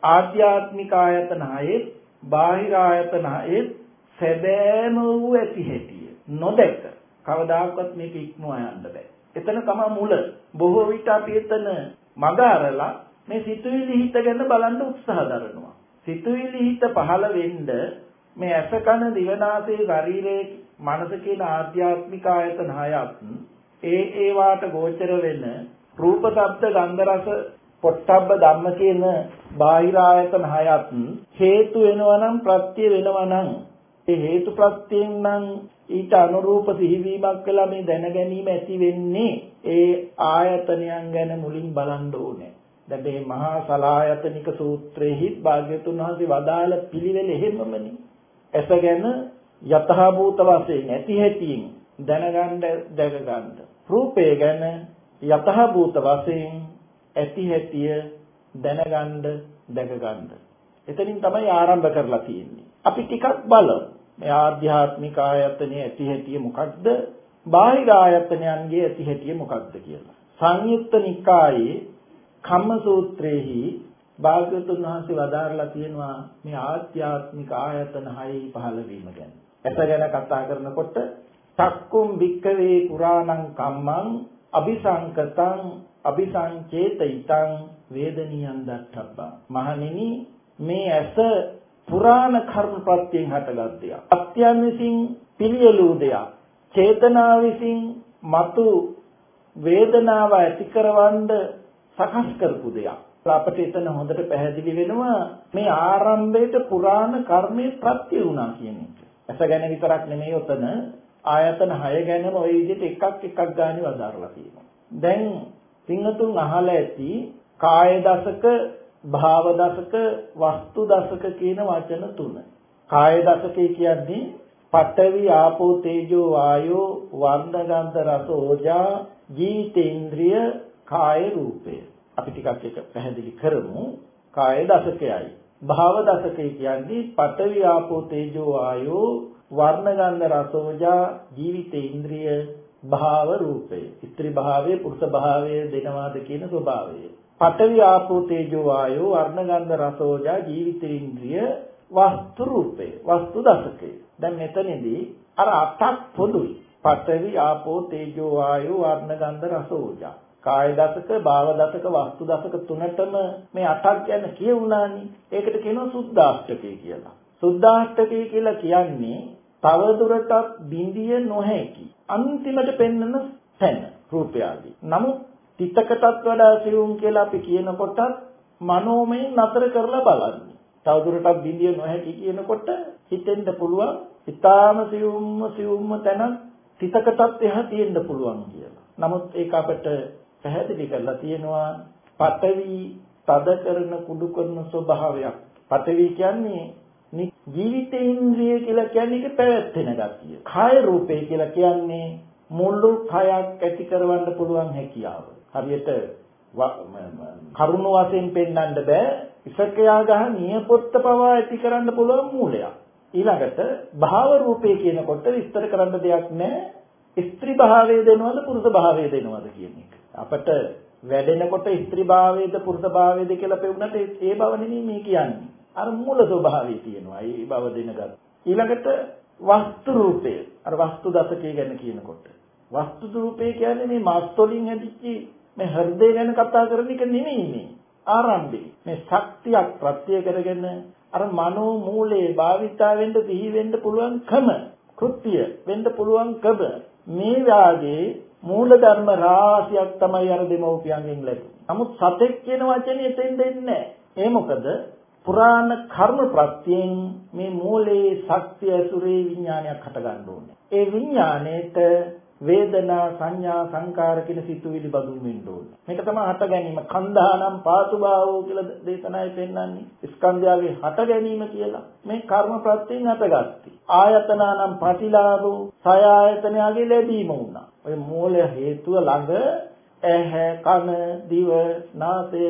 ආධ්‍යාත්මික ආයතන හයේ, බාහිර ආයතන හයේ සැබෑම වූ ඇති හැටිය නොදැක කවදාකවත් මේක ඉක්මවා යන්න බෑ. එතන තමයි මුල. බොහෝ විට අපි එතන මග අරලා මේ සිතුවිලි හිත ගැන බලන්න උත්සාහ දරනවා. සිතුවිලි හිත පහළ වෙන්න මේ ඇස කන දිවනාසය ශරීරයේ මනස කියන ආධ්‍යාත්මික ආයතන හයත් ඒ ඒවාට ගෝචර වෙන රූප ශබ්ද ගන්ධ රස පොට්ටබ්බ ධම්ම කියන බාහිර ආයතන හයත් හේතු වෙනවා නම් ප්‍රත්‍ය වෙනවා නම් ඒ හේතු ප්‍රත්‍යයෙන් නම් ඊට අනුරූප සිහිවීමක් කළා මේ දැන ගැනීම ඇති වෙන්නේ ඒ ආයතනයන් ගැන මුලින් බලන්න ඕනේ. දැන් මේ මහා සලායතනික සූත්‍රයේහි භාග්‍යතුන් වහන්සේ වදාළ පිළිවෙල එහෙමමනේ. ඇස ගැන යතහභූත වශයෙන් ඇති හැටියෙන් දැනගන්න දැක ගන්න. රූපය ගැන යතහභූත වශයෙන් ඇති හැටිය දැනගන්න දැක ගන්න. එතනින් තමයි ආරම්භ කරලා තියෙන්නේ. අපි ටිකක් බලමු. මේ ආධ්‍යාත්මික ආයතනයේ ඇති හැටිය මොකක්ද? බාහිර ආයතනයන්ගේ ඇති හැටිය මොකක්ද කියලා. සංයුක්ත නිකායේ කම්ම සූත්‍රයේහි භාග්‍යවතුන් වහන්සේ වදාරලා තියෙනවා මේ ආධ්‍යාත්මික ආයතන හයේ පහළ වීම ගැන. ඇස ගැන කතා කරනකොට සක්කුම් වික්කවේ පුරාණං කම්මං අபிසංකතං අபிසංචේතිතං වේදනියං දත්තබ්බා මහණෙනි මේ ඇස පුරාණ කර්මපත්‍යයෙන් හටගත් දෙයක්. අත්‍යන් විසින් පිළියලූ දෙයක්. චේතනා විසින් మతు වේදනාව ඇති කරවන්න සකස් කරපු දෙයක්. අපට එතන හොඳට පැහැදිලි වෙනවා මේ ආරම්භයේට පුරාණ කර්මයේ ප්‍රත්‍ය වුණා කියන එක. ඇස ගැන විතරක් නෙමෙයි උතන ආයතන 6 ගැනම ওই විදිහට එකක් එකක් ගානේ වදාරලා තියෙනවා. දැන් සිංහතුන් අහලා ඇති කාය දසක, භාව දසක, වස්තු දසක කියන වචන තුන. කාය දසකේ කියන්නේ පඨවි ආපෝ තේජෝ වායෝ වර්ණ ගන්ධ රස ඕජා ජීතේන්ද්‍රිය කාය රූපය. අපි ටිකක් එක පැහැදිලි කරමු. කාය දසකයයි. භාව දශකය කියන්නේ පඨවි ආපෝ තේජෝ ආයෝ වර්ණ ගන්ධ රසෝජා ජීවිත ඉන්ද්‍රිය භාව රූපය. ස්ත්‍රී භාවයේ පුරුෂ භාවයේ දෙනවාද කියන ස්වභාවය. පඨවි ආපෝ තේජෝ ආයෝ වර්ණ ගන්ධ රසෝජා ජීවිත ඉන්ද්‍රිය වස්තු රූපය. වස්තු දශකය. දැන් මෙතනදී අර අටක් පොදුයි. පඨවි ආපෝ තේජෝ ආයෝ වර්ණ ගන්ධ රසෝජා කාය දසක, භාව දසක, වස්තු දසක තුනටම මේ අටක් ගැන කියුණානේ. ඒකට කියනවා සුද්ධාෂ්ටකය කියලා. සුද්ධාෂ්ටකය කියලා කියන්නේ තව දුරටත් බිඳිය නොහැකි. අන්තිමට පෙන්වන තැන රූපයදී. නමුත් තිතකටත් වඩා සියුම් කියලා අපි කියනකොට මනෝමය නතර කරලා බලන්නේ. තව දුරටත් බිඳිය නොහැකි කියනකොට හිතෙන්න පුළුවන් ඊටාම සියුම්ම සියුම්ම තැන තිතකටත් එහා තියෙන්න පුළුවන් කියලා. නමුත් ඒක අපිට පැහැදිලි කරලා තියෙනවා පඨවි තද කරන කුඩු කරන ස්වභාවයක්. පඨවි කියන්නේ ජීවිතේන්ද්‍රිය කියලා කියන්නේ ඒක පැවැත්ෙන ගතිය. කාය රූපේ කියලා කියන්නේ මුළු කයක් ඇති කරවන්න පුළුවන් හැකියාව. හරියට කරුණ වශයෙන් පෙන්වන්න බෑ ඉසකයා ගහ නියපොත්ත පවා ඇති කරන්න පුළුවන් මූලයක්. ඊළඟට භාව රූපේ කියනකොට විස්තර කරන්න දෙයක් නැහැ. ස්ත්‍රී භාවය දෙනවද පුරුෂ භාවය දෙනවද කියන එක. අපට වැඩෙනකොට ස්ත්‍රී භාවයේද පුරුෂ භාවයේද කියලා පෙවුනට ඒ බව නෙමෙයි මේ කියන්නේ. අර මූල ස්වභාවය තියෙනවා. ඒ බව දෙනගත්. ඊළඟට වස්තු රූපය. අර වස්තු දශකය ගැන කියනකොට. වස්තු රූපය කියන්නේ මේ මාස්තොලින් හැදිච්ච මේ හෘදය ගැන කතා කරන එක නෙමෙයි මේ. ආරම්භයේ මේ ශක්තියක් ප්‍රත්‍ය කරගෙන අර මනෝ මූලයේ භාවිතා වෙන්න පිහි වෙන්න පුළුවන්කම කෘත්‍ය වෙන්න පුළුවන්කම මේ වාගේ මූල ධර්ම රාශියක් තමයි අර දෙමෝපියන්ගෙන් ලැබුණේ. නමුත් සතෙක් කියන වචනේ එතෙන් දෙන්නේ නැහැ. ඒ මොකද පුරාණ කර්ම ප්‍රත්‍යයෙන් මේ මූලයේ ශක්තිය ඇසුරේ විඥානයක් හට ගන්න ඕනේ. ඒ විඥාණයට වේදනා සංඥා සංකාර කියන සිතුවිලි බඳුන් වෙන්න ඕනේ. මේක තමයි හට ගැනීම. කන්දානම් පාතුභාවෝ කියලා දේශනාවේ පෙන්වන්නේ. ස්කන්ධයගේ හට ගැනීම කියලා. මේ කර්ම ප්‍රත්‍යයෙන් හටගත්තේ. ආයතනානම් පටිලාභෝ සය ආයතනයගේ ලැබීම වුණා. ඔය මූල හේතුව ළඟ ඇහැ කන දිව නාසය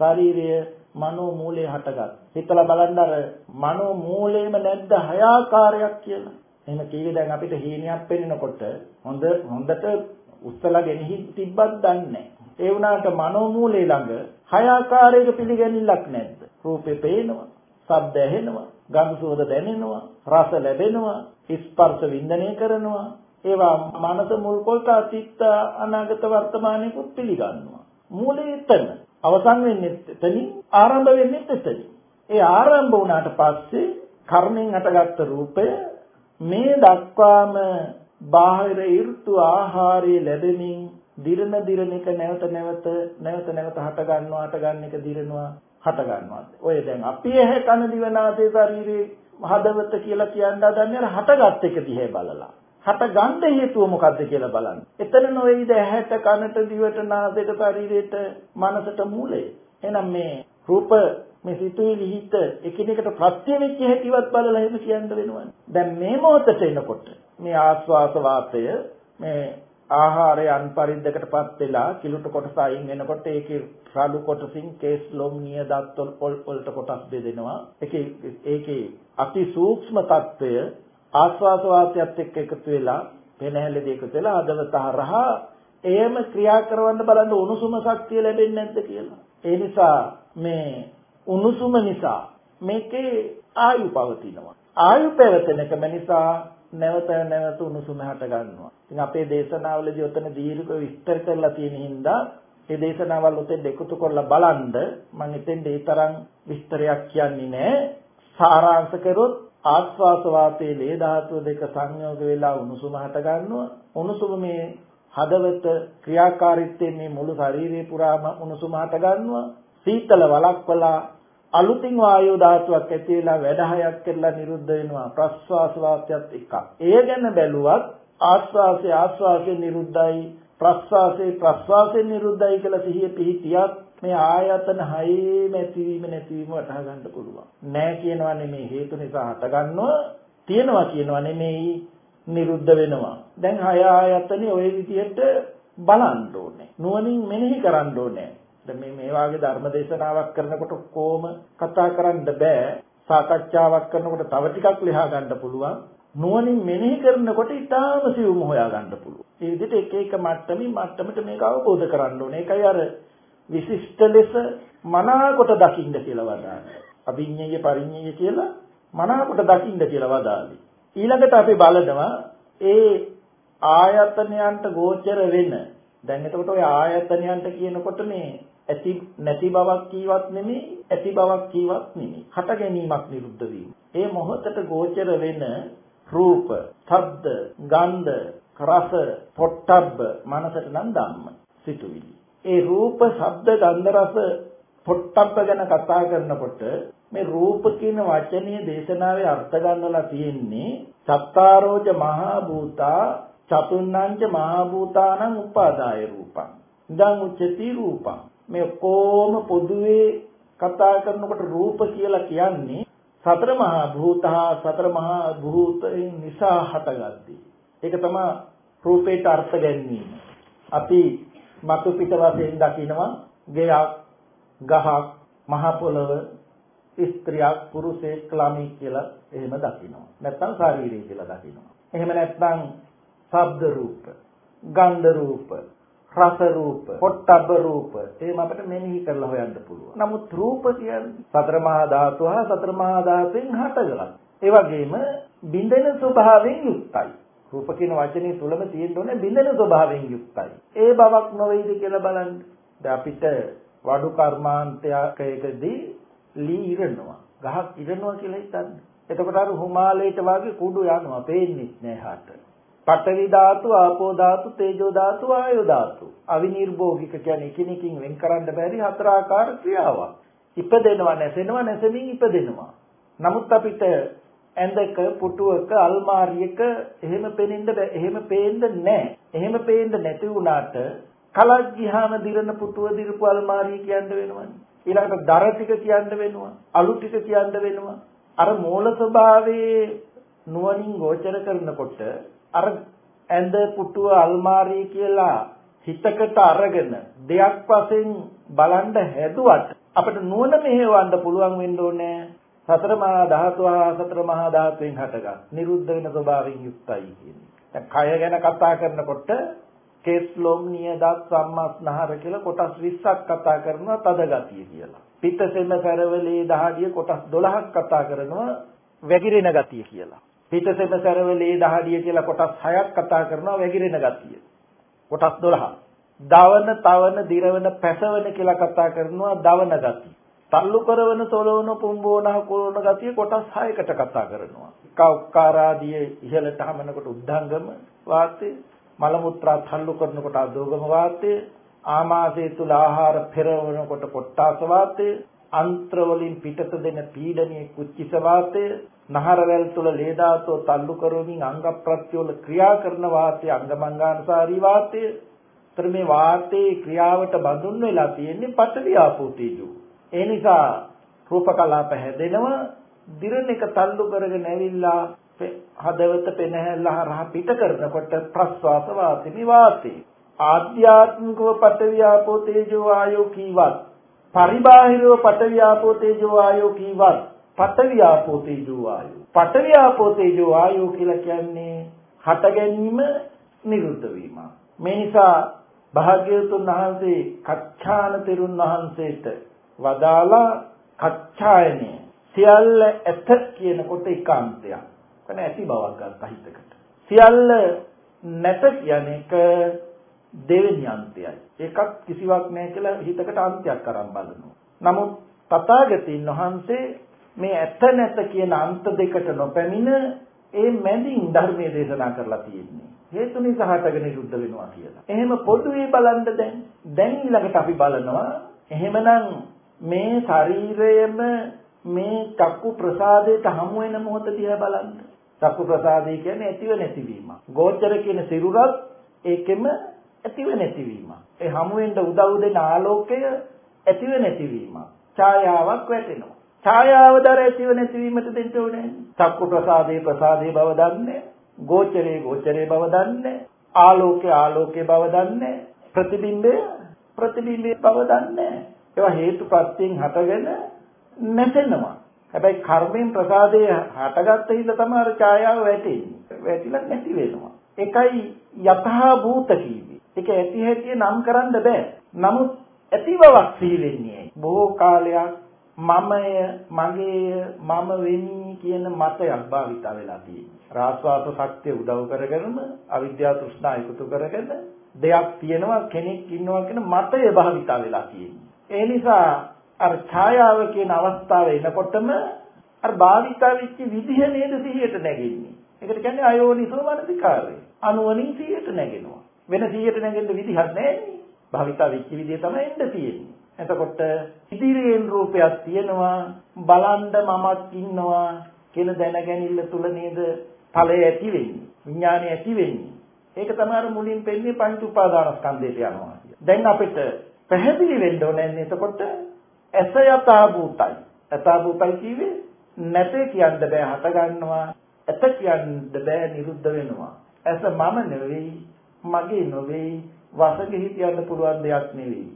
ශරීරය මනෝ මූලයේ හටගත්. හිතලා බලන්න අර මනෝ මූලයේම නැද්ද හය ආකාරයක් කියලා. එහෙම කීවේ දැන් අපිට හීනයක් පෙනෙනකොට හොඳ හොඳට උස්සලා ගෙනහි තිබ්බත් දන්නේ ඒ වුණාට මනෝ මූලයේ ළඟ හය ආකාරයක පිළිගැනිල්ලක් නැද්ද? රූපේ පේනවා, ශබ්ද ඇහෙනවා, ගඳ සුවඳ දැනෙනවා, රස ලැබෙනවා, ස්පර්ශ වින්දනය කරනවා. ඒවා මනස මුල් කොට අතීත අනාගත වර්තමානයේකුත් පිළිගන්නවා. මූලයේ එතන. අවසන් වෙන්නේ එතනින් ආරම්භ වෙන්නේ එතනින්. ඒ ආරම්භ වුණාට පස්සේ කර්ණෙන් හටගත්ත රූපය මේ දක්වාම බාහිර ඍතු ආහාරය ලැබෙමින් දිරන දිරන එක නැවත නැවත නැවත නැවත හට ගන්නවා හට ගන්න එක දිරනවා හට ගන්නවා. ඔය දැන් අපි ඇහැ කන දිව නාසය ශරීරේ හදවත කියලා කියන්න හදන්නේ අර හටගත් එක දිහා බලලා. හට ගන්න හේතුව මොකද්ද කියලා බලන්න. එතන නොවේද ඇහැට කනට දිවට නාසයට ශරීරයට මනසට මූලය. එහෙනම් මේ රූප මේ සිතුවිලි හිත එකිනෙකට ප්‍රත්‍ය වෙච්ච හැටිවත් බලලා එහෙම කියන්න වෙනවා. දැන් මේ මොහොතට එනකොට මේ ආස්වාස වාතය මේ ආහාරය අන්පරිද්දකටපත් වෙලා කිලුට කොටස අයින් වෙනකොට ඒකේ රළු කොටසින් කේස් ලොම් නිය දත්වල පොල් පොල්ට කොටස් බෙදෙනවා. ඒකේ ඒකේ අති සූක්ෂම తত্ত্বය ආස්වාස වාතයත් එක්ක එකතු වෙලා පෙනහැලෙදී එකතු වෙලා හදවත හරහා එයම ක්‍රියා කරවන්න බලන්න උණුසුම ශක්තිය ලැබෙන්නේ නැද්ද කියලා. ඒ නිසා මේ උණුසුම නිසා මේකේ ආයු පවතිනවා. ආයු පැවතෙනකම නිසා නැවත නැවත උණුසුම හට ගන්නවා. ඉතින් අපේ දේශනාවලදී ඔතන දීර්ඝ විස්තර කරලා තියෙන හින්දා ඒ දේශනාවල් උතෙන් එකතු කරලා බලන්ද මම එතෙන් ඒ තරම් විස්තරයක් කියන්නේ නැහැ. සාරාංශ කරොත් ආස්වාස වාතයේ ලේ ධාතුව දෙක සංයෝග වෙලා උණුසුම හට ගන්නවා. උණුසුම මේ හදවත ක්‍රියාකාරීත්වයෙන් මේ මුළු ශරීරය පුරාම උණුසුම හට ගන්නවා. සීතල වළක්වලා අලුතින් වායෝ ධාතුවක් ඇති වෙලා වැඩහයක් කරලා නිරුද්ධ වෙනවා ප්‍රස්වාස වාතයත් එකක්. ඒ ගැන බැලුවත් ආස්වාසේ ආස්වාසේ නිරුද්ධයි ප්‍රස්වාසේ ප්‍රස්වාසේ නිරුද්ධයි කියලා සිහිය පිහිටියත් මේ ආයතන හයේම ඇතිවීම නැතිවීම වටහා ගන්න පුළුවන්. නෑ කියනවා නෙමේ හේතු නිසා හටගන්නවා තියෙනවා කියනවා නෙමෙයි නිරුද්ධ වෙනවා. දැන් හය ආයතනේ ওই විදිහට බලන්න ඕනේ. නුවණින් මෙනෙහි කරන්න ඕනේ. දැන් මේ මේ වාගේ ධර්ම දේශනාවක් කරනකොට කොහොම කතා කරන්න බෑ. සාකච්ඡාවක් කරනකොට තව ටිකක් ලියා ගන්න පුළුවන්. නුවණින් මෙනෙහි කරනකොට ඊටාම සියුම් හොයා ගන්න පුළුවන්. ඒ විදිහට එක එක මට්ටමින් මට්ටමට මේක අවබෝධ කරගන්න ඕනේ. ඒකයි අර විශිෂ්ට ලෙස මනාකොට දකින්න කියලා වදාන්නේ. අභිඤ්ඤය පරිඤ්ඤය කියලා මනාකොට දකින්න කියලා වදාළේ. ඊළඟට අපි බලනවා ඒ ආයතනයන්ට ගෝචර වෙන දැන් එතකොට ඔය ආයතනයන්ට කියනකොට මේ ඇති නැති බවක් කීවත් නෙමෙයි ඇති බවක් කීවත් නෙමෙයි හට ගැනීමක් නිරුද්ධ වීම. ඒ මොහොතට ගෝචර වෙන රූප, ශබ්ද, ගන්ධ, රස, පොට්ටබ්බ මනසට නම් ධම්ම සිතුවිලි. ඒ රූප, ශබ්ද, ගන්ධ, රස, පොට්ටබ්බ ගැන කතා කරනකොට මේ රූප කියන වචනීය දේශනාවේ අර්ථ ගන්නලා තියෙන්නේ සත්තාරෝච මහා භූතා චතුන්නංච මහා භූතානං උපාදාය රූපං. ඉදං උච්චති රූපං. මේ කොම පොදුවේ කතා කරනකොට රූප කියලා කියන්නේ සතර මහා භූතා සතර මහා භූතයන් නිසා හටගද්දී. ඒක තමයි රූපේට අර්ථ ගැනීම. අපි මතු පිට වශයෙන් දකිනවා ගෙයක් ගහක් මහ පොළව ස්ත්‍රියක් පුරුෂයෙක් ළමයි කියලා එහෙම දකිනවා. නැත්නම් ශාරීරිය කියලා දකිනවා. එහෙම නැත්නම් ශබ්ද රූප, ගන්ධ රූප, රස රූප, පොට්ටබ්බ රූප එහෙම අපිට මෙනෙහි කරලා හොයන්න පුළුවන්. නමුත් රූප කියන්නේ සතර මහා ධාතු හා සතර මහා ධාතුෙන් හටගලා. ඒ වගේම බින්දෙන ස්වභාවයෙන් යුක්තයි. රූප කියන වචනේ තුලම තියෙන්න ඕනේ බින්දෙන ස්වභාවයෙන් යුක්තයි. ඒ බවක් නොවේද කියලා බලන්න. දැන් අපිට වඩු කර්මාන්තයකදී ලී ඉරනවා. ගහක් ඉරනවා කියලා හිතන්න. එතකොට අර හිමාලයට වගේ කුඩු යනවා. පේන්නේ නැහැ හට. පඨවි ධාතු, ආපෝ ධාතු, තේජෝ ධාතු, ආයෝ ධාතු. අවිනිර්භෝගික කියන්නේ එකිනෙකින් වෙන් කරන්න බැරි හතරාකාර ක්‍රියාවක්. ඉපදෙනවා නැසෙනවා නැසෙමින් ඉපදෙනවා. නමුත් අපිට ඇඳක පුටුවක අල්මාරියක එහෙම පෙනෙන්න එහෙම පේන්න නැහැ. එහෙම පේන්න නැති වුණාට කලක් ගියාම දිරන පුටුව දිරපු අල්මාරිය කියන්න වෙනවනේ. ඊළඟට දර ටික කියන්න වෙනවා. අලු ටික කියන්න වෙනවා. අර මූල ස්වභාවයේ නුවණින් ගෝචර කරනකොට අර ඇඳ පුටුව අල්මාරිය කියලා හිතකට අරගෙන දෙයක් වශයෙන් බලන්න හැදුවට අපිට නුවණ මෙහෙවන්න පුළුවන් වෙන්න ඕනේ සතර මහා ධාතු හා සතර මහා ධාතුවෙන් හටගත් නිරුද්ධ වෙන ස්වභාවයෙන් යුක්තයි කියන්නේ. දැන් කය ගැන කතා කරනකොට කේස්ලොම් නියදත් සම්මස්නහර කියලා කොටස් 20ක් කතා කරනවා තද ගතිය කියලා. පිටසෙම පෙරවලේ දහඩිය කොටස් 12ක් කතා කරනවා වැగిරෙන ගතිය කියලා. පිටසෙම සැරවලේ දහඩිය කියලා කොටස් 6ක් කතා කරනවා වැగిරෙන ගතිය. කොටස් 12. දවන, තවන, දිරවන, පැසවන කියලා කතා කරනවා දවන ගතිය. තල්ලු කරවන, තොලවන, පුම්බෝන, කුලන ගතිය කොටස් 6කට කතා කරනවා. කෞක්කාරාදී ඉහළට හමනකොට උද්ධංගම වාතය, මල මුත්‍රා තල්ලු කරනකොට අදෝගම වාතය, ආමාශය තුල ආහාර පෙරවනකොට කොට්ටාස වාතය, අන්ත්‍ර වලින් පිටත දෙන පීඩනයේ කුච්චිස වාතය නහරවැල් තුල ලේ ධාතුව තල්ලු කරමින් අංග ප්‍රත්‍යවල ක්‍රියා කරන වාතය අංගමංගානුසාරී වාතය. ତර මේ වාතයේ ක්‍රියාවට බඳුන් වෙලා තියෙන්නේ පඨවි ආපෝ තේජෝ. ඒ නිසා රූප කලාප හැදෙනවා දිරණ එක තල්ලු කරගෙන ඇවිල්ලා හදවත පෙනහැල්ල හරහා පිට කරනකොට ප්‍රස්වාස වාතෙමි වාතේ. ආධ්‍යාත්මිකව පඨවි ආපෝ තේජෝ ආයෝ කීවත් පරිබාහිරව පඨවි ආපෝ තේජෝ ආයෝ කීවත් පඨවි ආපෝ තේජෝ වායෝ. පඨවි ආපෝ තේජෝ වායෝ කියලා කියන්නේ හට ගැනීම නිරුද්ධ වීම. මේ නිසා භාග්‍යවතුන් වහන්සේ කච්ඡාන තෙරුන් වහන්සේට වදාලා කච්ඡායනය සියල්ල ඇත කියනකොට ඒකාන්තයක්. කන ඇති බවක් ගන්න හිතකට. සියල්ල නැත කියන එක දෙවෙනි අන්තයයි. ඒකක් කිසිවක් නැහැ කියලා හිතකට අන්තයක් අරන් බලනවා. නමුත් තථාගතයන් වහන්සේ මේ ඇත නැත කියන අන්ත දෙකට නොපැමිණ ඒ මැදින් ධර්මයේ දේශනා කරලා තියෙන්නේ. හේතු නිසා හටගෙන නිරුද්ධ වෙනවා කියලා. එහෙම පොදුවේ බලන්න දැන් දැන් ඊළඟට අපි බලනවා එහෙමනම් මේ ශරීරයම මේ චක්කු ප්‍රසාදයට හමු වෙන මොහොත දිහා බලන්න. චක්කු ප්‍රසාදය කියන්නේ ඇතිව නැතිවීම. ගෝචර කියන සිරුරත් ඒකෙම ඇතිව නැතිවීම. ඒ හමු වෙන්න උදව් දෙන ආලෝකය ඇතිව නැතිවීම. ඡායාවක් වැටෙනවා. ඡායාව දර ඇතිව නැතිවීමට දෙන්න ඕනේ. චක්කු ප්‍රසාදේ ප්‍රසාදේ බව දන්නේ. ගෝචරේ ගෝචරේ බව දන්නේ. ආලෝකේ ආලෝකේ බව දන්නේ. ප්‍රතිබිම්බය ප්‍රතිබිම්බේ බව දන්නේ ඒවා හේතුපත්යෙන් හටගෙන නැසෙනවා. හැබැයි කර්මයෙන් ප්‍රසාදයේ හටගත්ත හිඳ තමයි අර ඡායාව වැටෙන්නේ. වැටිලා නැති වෙනවා. ඒකයි යතහා භූත කීවේ. ඒක ඇති හැටි නම් කරන්න බෑ. නමුත් ඇති බවක් සිහි වෙන්නේ. බොහෝ කාලයක් මමය, මගේය, මම වෙමි කියන මතයක් භාවිතා වෙලා තියෙනවා. රාස්වාස ශක්තිය උදව් කරගෙනම අවිද්‍යාව තෘෂ්ණා එකතු කරගෙන දෙයක් තියෙනවා කෙනෙක් ඉන්නවා කියන මතය භාවිතා වෙලා තියෙනවා. ඒ නිසා අර ඡායාව කියන අවස්ථාව එනකොටම අර භාවිතා වෙච්ච විදිහ නේද සිහියට නැගෙන්නේ. ඒකට කියන්නේ අයෝනිසෝ මනසිකාරය. අනුවණින් සිහියට නැගෙනවා. වෙන සිහියට නැගෙන්න විදිහක් නැහැ භාවිතා වෙච්ච විදිහ තමයි එන්න තියෙන්නේ. එතකොට ඉදිරියෙන් රූපයක් තියෙනවා බලන්න මමත් ඉන්නවා කියන දැනගැනිල්ල තුල නේද ඵලය ඇති වෙන්නේ. විඥානය ඇති වෙන්නේ. ඒක තමයි මුලින් පෙන්නේ පංච උපාදානස්කන්ධයට යනවා. දැන් අපිට පැහැදිලි වෙන්න ඕනේ එතකොට ඇස යථා භූතයි. යථා භූතයි කිව්වේ නැතේ කියන්න බෑ හට ගන්නවා. ඇත කියන්න බෑ නිරුද්ධ වෙනවා. ඇස මම නෙවෙයි, මගේ නොවේ, වසඟෙහි කියන්න පුළුවන් දෙයක් නෙවෙයි.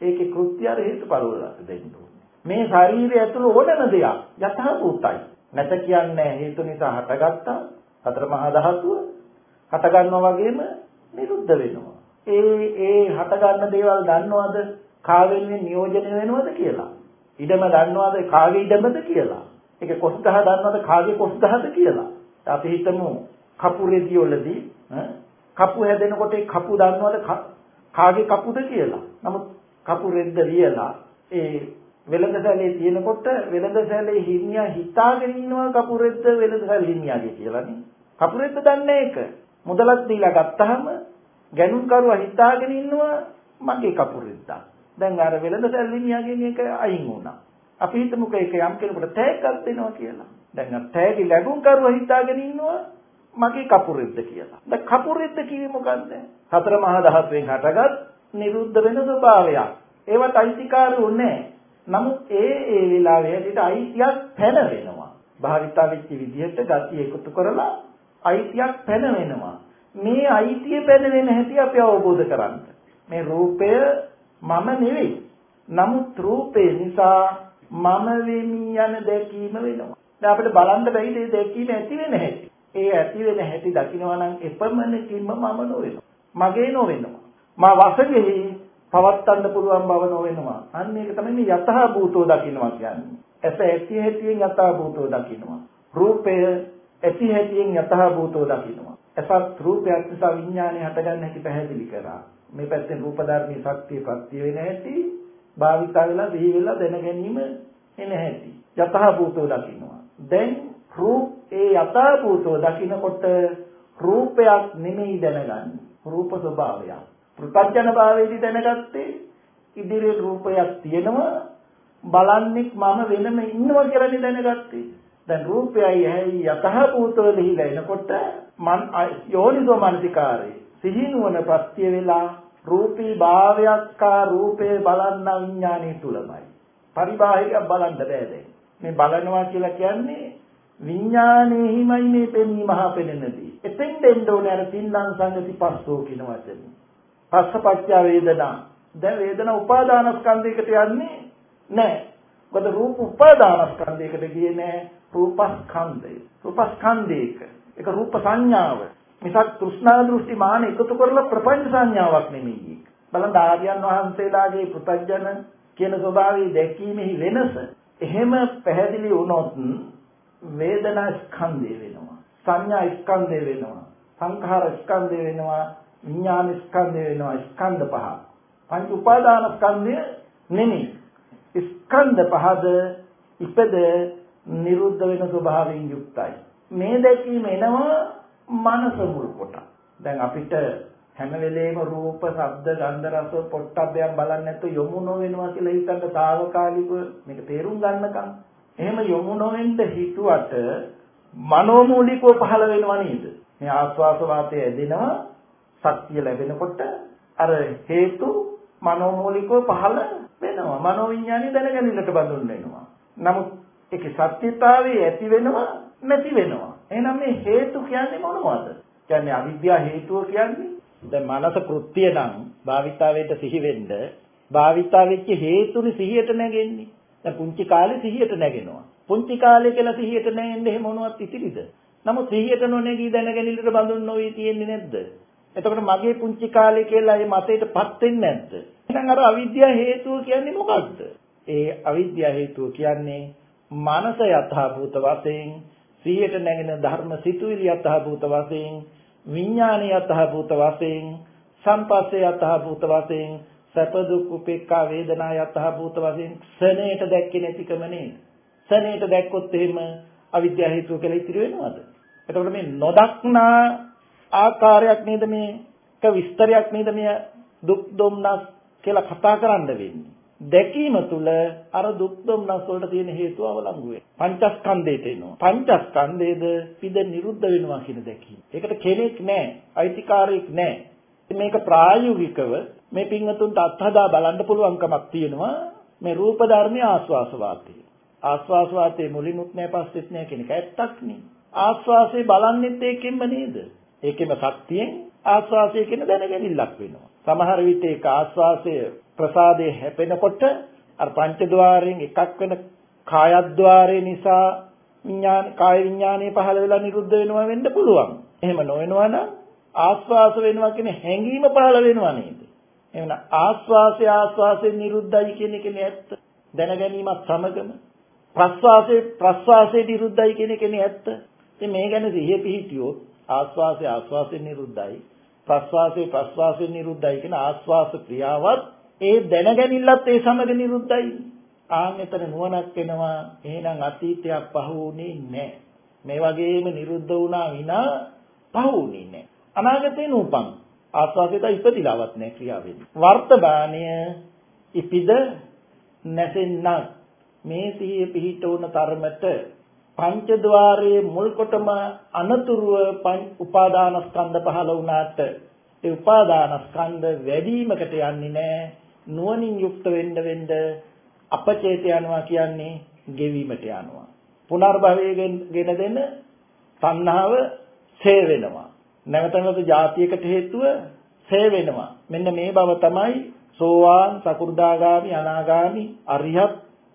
ඒකේ කෘත්‍ය අර හේතුඵල වලට දෙන්න ඕනේ. මේ ශරීරය ඇතුළේ ඕනම දෙයක් යථා භූතයි. නැත කියන්නේ හේතු නිසා හටගත්තා. සතර මහා ධාතුව හට ගන්නවා වගේම නිරුද්ධ වෙනවා. ඒ ඒ හට ගන්න දේවල් දන්නවද? කාගෙන් නියෝජනය වෙනවද කියලා. ඉඩම දන්නවද කාගේ ඉඩමද කියලා. ඒක කොස් ගහ දන්නවද කාගේ කොස් ගහද කියලා. අපි හිතමු කපුරේදී වලදී කපු හැදෙනකොට ඒ කපු දන්නවද කාගේ කපුද කියලා. නමුත් කපුරෙද්ද ලියලා ඒ වෙළඳ සැලේ තියෙනකොට වෙළඳ සැලේ හිමියා හිතාගෙන ඉන්නවා කපුරෙද්ද වෙළඳ සැලේ හිමියාගේ කියලානේ. කපුරෙද්ද දන්නේ ඒක. මුදලක් දීලා ගත්තාම ගැනුම් කරුවා හිතාගෙන ඉන්නවා මගේ කපුරෙද්දා. දැන් අර වෙළඳ සැලෙමියාගෙන් එක අයින් වුණා. අපි හිතමුකෝ ඒක යම් කෙනෙකුට තෑග්ගක් දෙනවා කියලා. දැන් අර තෑගි ලැබුම් කරුවා හිතාගෙන ඉන්නවා මගේ කපුරෙද්ද කියලා. දැන් කපුරෙද්ද කිව්වේ මොකද්ද? සතර මහා ධාතුවෙන් හටගත් නිරුද්ධ වෙන ස්වභාවයක්. ඒවට අයිතිකාරයෝ නැහැ. නමුත් ඒ ඒ වෙලාවෙට අයිතියක් පැන වෙනවා. භාවිතා වෙච්ච විදිහට ගතිය එකතු කරලා අයිතියක් පැන වෙනවා. මේ අයිතිය පැන වෙන හැටි අපි අවබෝධ කරගන්න. මේ රූපය මම නෙවෙයි. නමුත් රූපේ නිසා මම වෙමි යන දැකීම වෙනවා. දැන් අපිට බලන්න බැයිද මේ දැකීම ඇති වෙන හැටි. ඒ ඇති වෙන හැටි දකිනවා නම් එපමණකින්ම මම නොවෙනවා. මගේ නොවෙනවා. මා වශයෙන් පවත්තන්න පුළුවන් බව නොවෙනවා. අන්න ඒක තමයි මේ යතහ භූතෝ දකින්නවා කියන්නේ. ඇස ඇති හැටියෙන් යතහ භූතෝ දකින්නවා. රූපය ඇති හැටියෙන් යතහ භූතෝ දකින්නවා. එසත් රූපයක් නිසා විඥානය හටගන්න හැටි පැහැදිලි කරා. මේ පැත්තෙන් රූප ධර්මී ශක්තිය ප්‍රත්‍ය වෙන හැටි භාවිතා වෙලා සිහි වෙලා දැන ගැනීම එන හැටි යතහ භූතෝ දකින්නවා දැන් රූප ඒ යතහ භූතෝ දකින්නකොට රූපයක් නෙමෙයි දැනගන්නේ රූප ස්වභාවයක් පෘථග්ජන භාවයේදී දැනගත්තේ ඉදිරියේ රූපයක් තියෙනවා බලන්නෙක් මම වෙනම ඉන්නවා කියලානේ දැනගත්තේ දැන් රූපයයි ඇයි යතහ භූතෝ ලිහිලා එනකොට මන් යෝනිසෝ මනසිකාරේ සිහිනුවන ප්‍රත්‍ය වෙලා රූපී භාවයක් ආ රූපේ බලන්න විඥානය තුලමයි. පරිබාහිරයක් බලන්න බෑ දැන්. මේ බලනවා කියලා කියන්නේ විඥානයේහිමයි මේ පෙනීම හා පෙනෙනදී. එතෙන් දෙන්න ඕනේ අර තින්නම් සංගති පස්සෝ කියන වචනේ. පස්සපච්ච වේදනා. දැන් වේදනා උපාදානස්කන්ධයකට යන්නේ නැහැ. මොකද රූප උපාදානස්කන්ධයකට ගියේ නැහැ. රූපස්කන්ධය. රූපස්කන්ධයක. ඒක රූප සංඥාව. මිසක් තෘෂ්ණා දෘෂ්ටි මාන එකතු කරලා ප්‍රපංච සංඥාවක් නෙමෙයි. බලන්න ආර්යයන් වහන්සේලාගේ පුතඥන කියන ස්වභාවය දැකීමෙහි වෙනස එහෙම පැහැදිලි වුණොත් වේදනා ස්කන්ධය වෙනවා. සංඥා ස්කන්ධය වෙනවා. සංඛාර ස්කන්ධය වෙනවා. විඥාන ස්කන්ධය වෙනවා. ස්කන්ධ පහ. පංච උපාදාන ස්කන්ධය නෙමෙයි. ස්කන්ධ පහද ඉපද නිරුද්ධ වෙන ස්වභාවයෙන් යුක්තයි. මේ දැකීම එනවා මනස මුල් කොට. දැන් අපිට හැම වෙලේම රූප, ශබ්ද, ගන්ධ, රස, පොට්ටබ්බයන් බලන්නේ නැත්නම් යොමු නොවෙනවා කියලා හිතන්න తాවකාලිකව මේක තේරුම් ගන්නකම්. එහෙම යොමු නොවෙන්න හිතුවට මනෝමූලිකව පහළ වෙනවා නේද? මේ ආස්වාස වාතය ඇදෙනවා සත්‍ය ලැබෙනකොට අර හේතු මනෝමූලිකව පහළ වෙනවා. මනෝවිඤ්ඤාණය දැනගැනින්නට බඳුන් වෙනවා. නමුත් ඒකේ සත්‍යතාවයේ ඇති වෙනවා නැති වෙනවා. එහෙනම් මේ හේතු කියන්නේ මොනවද? කියන්නේ අවිද්‍යාව හේතුව කියන්නේ දැන් මනස කෘත්‍ය නම් භාවිතාවයට සිහි වෙන්න භාවිතා වෙච්ච හේතුනි සිහියට නැගෙන්නේ. දැන් පුංචි කාලේ සිහියට නැගෙනවා. පුංචි කාලේ කියලා සිහියට නැගෙන්නේ එහෙම මොනවත් ඉතිරිද? නමුත් සිහියට නොනැගී දැනගැනිල්ලට බඳුන් නොවී තියෙන්නේ නැද්ද? එතකොට මගේ පුංචි කාලේ කියලා මේ මතයටපත් වෙන්නේ නැද්ද? එහෙනම් අර අවිද්‍යාව හේතුව කියන්නේ මොකක්ද? ඒ අවිද්‍යාව හේතුව කියන්නේ මනස යථාභූත වශයෙන් සිහියට නැගෙන ධර්ම සිතුවිලි යථාභූත වශයෙන් විඥානීය යථාභූත වශයෙන් සංපස්සේ යථාභූත වශයෙන් සැප දුක් උපේක්ඛා වේදනා යථාභූත වශයෙන් සනේට දැක්කේ නැතිකම නේද? සනේට දැක්කොත් එහෙම අවිද්‍යාව හේතුව කියලා ඉතිරි වෙනවද? එතකොට මේ නොදක්නා ආකාරයක් නේද මේක විස්තරයක් නේද මේ දුක් දුම්නස් කියලා කතා කරන්න වෙන්නේ. දැකීම තුළ අර දුක් දුම්නස් වලට තියෙන හේතුව අවලංගු වෙනවා. පංචස්කන්ධයට එනවා. පංචස්කන්ධයේද පිට නිරුද්ධ වෙනවා කියන දැකීම. ඒකට කෙනෙක් නැහැ, අයිතිකාරයෙක් නැහැ. මේක ප්‍රායෝගිකව මේ පින්වතුන්ට අත්හදා බලන්න පුළුවන්කමක් තියෙනවා මේ රූප ධර්මයේ ආස්වාස වාතය. ආස්වාස වාතයේ මුලිනුත් නැහැ පස්සෙත් නැහැ කියන එක ඇත්තක් නේ. ආස්වාසේ බලන්නෙත් ඒකෙන්ම නේද? ඒකෙම ශක්තියෙන් ආස්වාසය කියන දැනගැනිල්ලක් වෙනවා. සමහර විට ඒක ආස්වාසය ප්‍රසාදයේ හැපෙනකොට අර පංචද්වාරයෙන් එකක් වෙන කායද්්වාරය නිසා විඥාන කාය විඥානය පහළ වෙලා නිරුද්ධ වෙනවා වෙන්න පුළුවන්. එහෙම නොවෙනවා නම් ආස්වාස වෙනවා කියන හැඟීම පහළ වෙනවා නේද? එහෙනම් ආස්වාසය ආස්වාසයෙන් නිරුද්ධයි කියන එකනේ ඇත්ත. දැනගැනීමත් සමගම ප්‍රස්වාසයේ ප්‍රස්වාසයේ නිරුද්ධයි කියන එකනේ ඇත්ත. ඉතින් මේ ගැන සිහිය පිහිටියොත් ආස්වාසය ආස්වාසයෙන් නිරුද්ධයි ප්‍රස්වාසයේ ප්‍රස්වාසයෙන් නිරුද්ධයි කියන ආස්වාස ක්‍රියාවත් ඒ දැනගැනිල්ලත් ඒ සමග නිරුද්ධයි. ආන් එතන නුවණක් වෙනවා. එහෙනම් අතීතයක් පහුුනේ නැහැ. මේ වගේම නිරුද්ධ වුණා විනා පහුුනේ නැහැ. අනාගතේ නූපන් ආස්වාදයට ඉපදිලාවත් නැහැ ක්‍රියාවෙන්. වර්තමානය ඉපිද නැසෙන්නක් මේ සිහිය පිහිටවන තරමට පංචද්වාරයේ මුල් කොටම අනතුරුව උපාදානස්කන්ධ පහළ වුණාට ඒ උපාදානස්කන්ධ වැඩිවීමකට යන්නේ නැහැ නුවණින් යුක්ත වෙන්න වෙන්න අපචේත යනවා කියන්නේ ගෙවීමට යනවා. පුනර්භවයෙන් ගෙන දෙන තණ්හාව ඡේ වෙනවා. නැවත නැවත જાතියකට හේතුව ඡේ වෙනවා. මෙන්න මේ බව තමයි සෝවාන්, සකු르දාගාමි, අනාගාමි, අරිහත්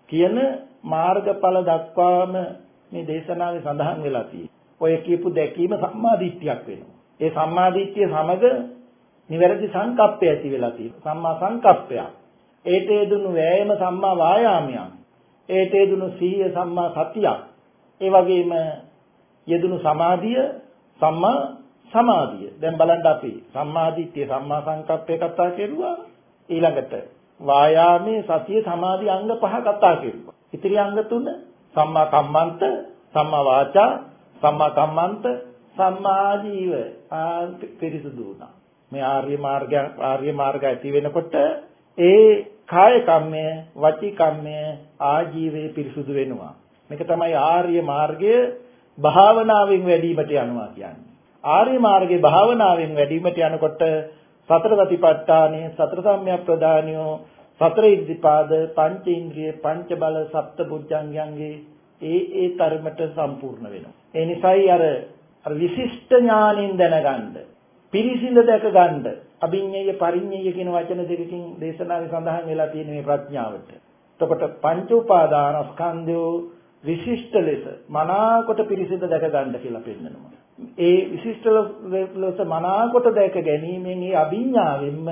කියන මාර්ගඵල දක්වාම මේ දේශනාවේ සඳහන් වෙලා තියෙන්නේ. ඔය කියපු දැකීම සම්මාදිට්ඨියක් වෙනවා. ඒ සම්මාදිට්ඨිය සමග නිවැරදි සංකප්පය ඇති වෙලා තියෙනවා. සම්මා සංකප්පයක්. ඒට යෙදුණු වෑයම සම්මා වායාමයක්. ඒට යෙදුණු සීය සම්මා සතියක්. ඒ වගේම යෙදුණු සමාධිය සම්මා සමාධිය. දැන් බලන්න අපි සම්මාදිට්ඨිය සම්මා සංකප්පය කතා කරුවා. ඊළඟට වායාමයේ සතිය සමාධි අංග පහ කතා කරුවා. ඉතිරි අංග තුන සම්මා කම්මන්ත, සම්මා වාචා, සම්මා කම්මන්ත, සම්මා ජීව පිරිසුදු වුණා. මේ ආර්ය මාර්ගය ආර්ය මාර්ගය ඇති වෙනකොට ඒ කාය කම්මය, වචී කම්මය, ආජීවයේ පිරිසුදු වෙනවා. මේක තමයි ආර්ය මාර්ගය භාවනාවෙන් වැඩිවීමට යනවා කියන්නේ. ආර්ය මාර්ගයේ භාවනාවෙන් වැඩිවීමට යනකොට සතර සතිපට්ඨානය සතර සම්‍යක් ප්‍රදානියෝ සතර ඉද්ධිපාද පංච ඉන්ද්‍රිය පංච බල සප්ත බුද්ධංගයන්ගේ ඒ ඒ තරමට සම්පූර්ණ වෙනවා. ඒ නිසායි අර අර විශිෂ්ට ඥානින් දැනගන්න පිරිසිඳ දැක ගන්න අභිඤ්ඤය පරිඤ්ඤය කියන වචන දෙකකින් දේශනාවේ සඳහන් වෙලා තියෙන මේ ප්‍රඥාවට. එතකොට පංච උපාදානස්කන්ධය විශිෂ්ට ලෙස මනාකොට පිරිසිඳ දැක ගන්න කියලා පෙන්නනවා. ඒ විශිෂ්ට ලෙස මනාකොට දැක ගැනීමෙන් ඒ අභිඥාවෙන්ම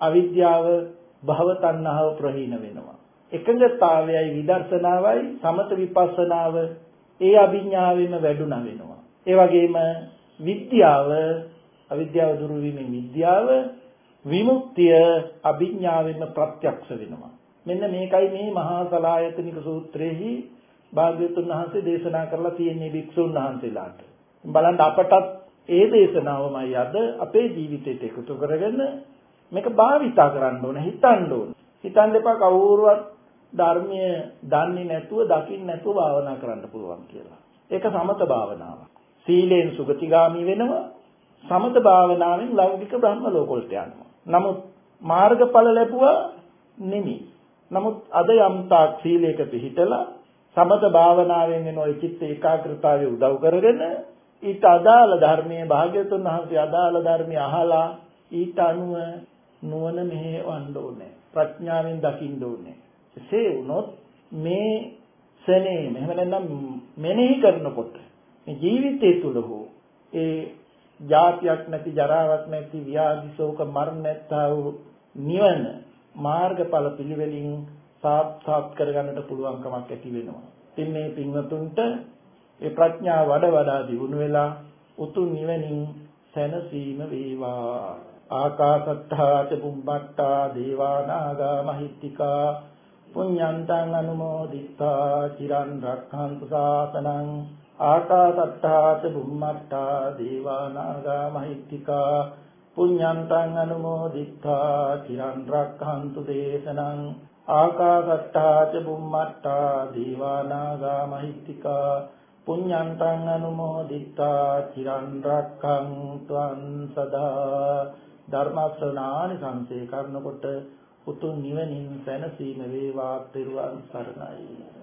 අවිද්‍යාව භව තණ්හාව ප්‍රහීන වෙනවා. එකඟතාවයයි විදර්ශනාවයි සමත විපස්සනාව ඒ අභිඥාවෙම වැඩුණ වෙනවා. ඒ වගේම විද්‍යාව අවිද්‍යාව දුරු වීමෙන් විද්‍යාව විමුක්තිය අභිඥාවෙන්ම ප්‍රත්‍යක්ෂ වෙනවා. මෙන්න මේකයි මේ මහා සලායතනික සූත්‍රයේහි භාග්‍යවතුන් වහන්සේ දේශනා කරලා තියෙන්නේ භික්ෂුන් වහන්සේලාට. බලන්න අපටත් ඒ දේශනාවමයි අද අපේ ජීවිතයට එකතු කරගෙන මේක භාවිතා කරන්න ඕන හිතන්න ඕන. හිතන්න එපා කවුරුවත් ධර්මයේ දන්නේ නැතුව දකින්න නැතුව භාවනා කරන්න පුළුවන් කියලා. ඒක සමත භාවනාවක්. සීලෙන් සුගතිගාමි වෙනවා. සමත භාවනාවෙන් ලෞකික බ්‍රහ්ම ලෝකවලට යනවා. නමුත් මාර්ගඵල ලැබුවා නෙමෙයි. නමුත් අද යම් තාක් සීලයක පිළිහිටලා සමත භාවනාවෙන් එන ওই චිත්ත ඒකාග්‍රතාවය උදව් කරගෙන ඊට අදාළ ධර්මයේ භාග්‍යතුන් වහන්සේ අදාළ ධර්මය අහලා ඊට අනුව නුවණ මෙහෙවන්න ඕනේ. ප්‍රඥාවෙන් දකින්න ඕනේ. එසේ වුණොත් මේ සනේ එහෙම නැත්නම් මෙනෙහි කරනකොට මේ ජීවිතය තුළ හෝ ඒ ජාතියක් නැති ජරාවක් නැති ව්‍යාධි ශෝක මරණ නැත්තා වූ නිවන මාර්ගඵල පිළිවෙලින් සාක්ෂාත් කරගන්නට පුළුවන්කමක් ඇති වෙනවා. ඉතින් මේ පින්වතුන්ට ඒ ප්‍රඥාව වඩ වඩා දියුණු වෙලා උතුම් නිවනින් සැනසීම වේවා. ආකාසත්තා ච බුම්බට්ටා දේවා නාග මහිත්‍තිකා පුඤ්ඤන්තං අනුමෝදිත්වා චිරන් රක්ඛන්තු සාසනං ආකාසත්තා ච බුම්මට්ටා දේවා නාග මහිත්‍තිකා පුඤ්ඤන්තං අනුමෝදිත්වා චිරන් රක්ඛන්තු දේශනං ආකාසත්තා ච බුම්මට්ටා දේවා නාග මහිත්‍තිකා පුඤ්ඤන්තං අනුමෝදිත්වා චිරන් රක්ඛන්තුං සදා ධර්ම ශ්‍රවණානි සංසේ කරනකොට උතුම් නිවනින් සැනසීම වේවා. පිරුවන් සරණයි.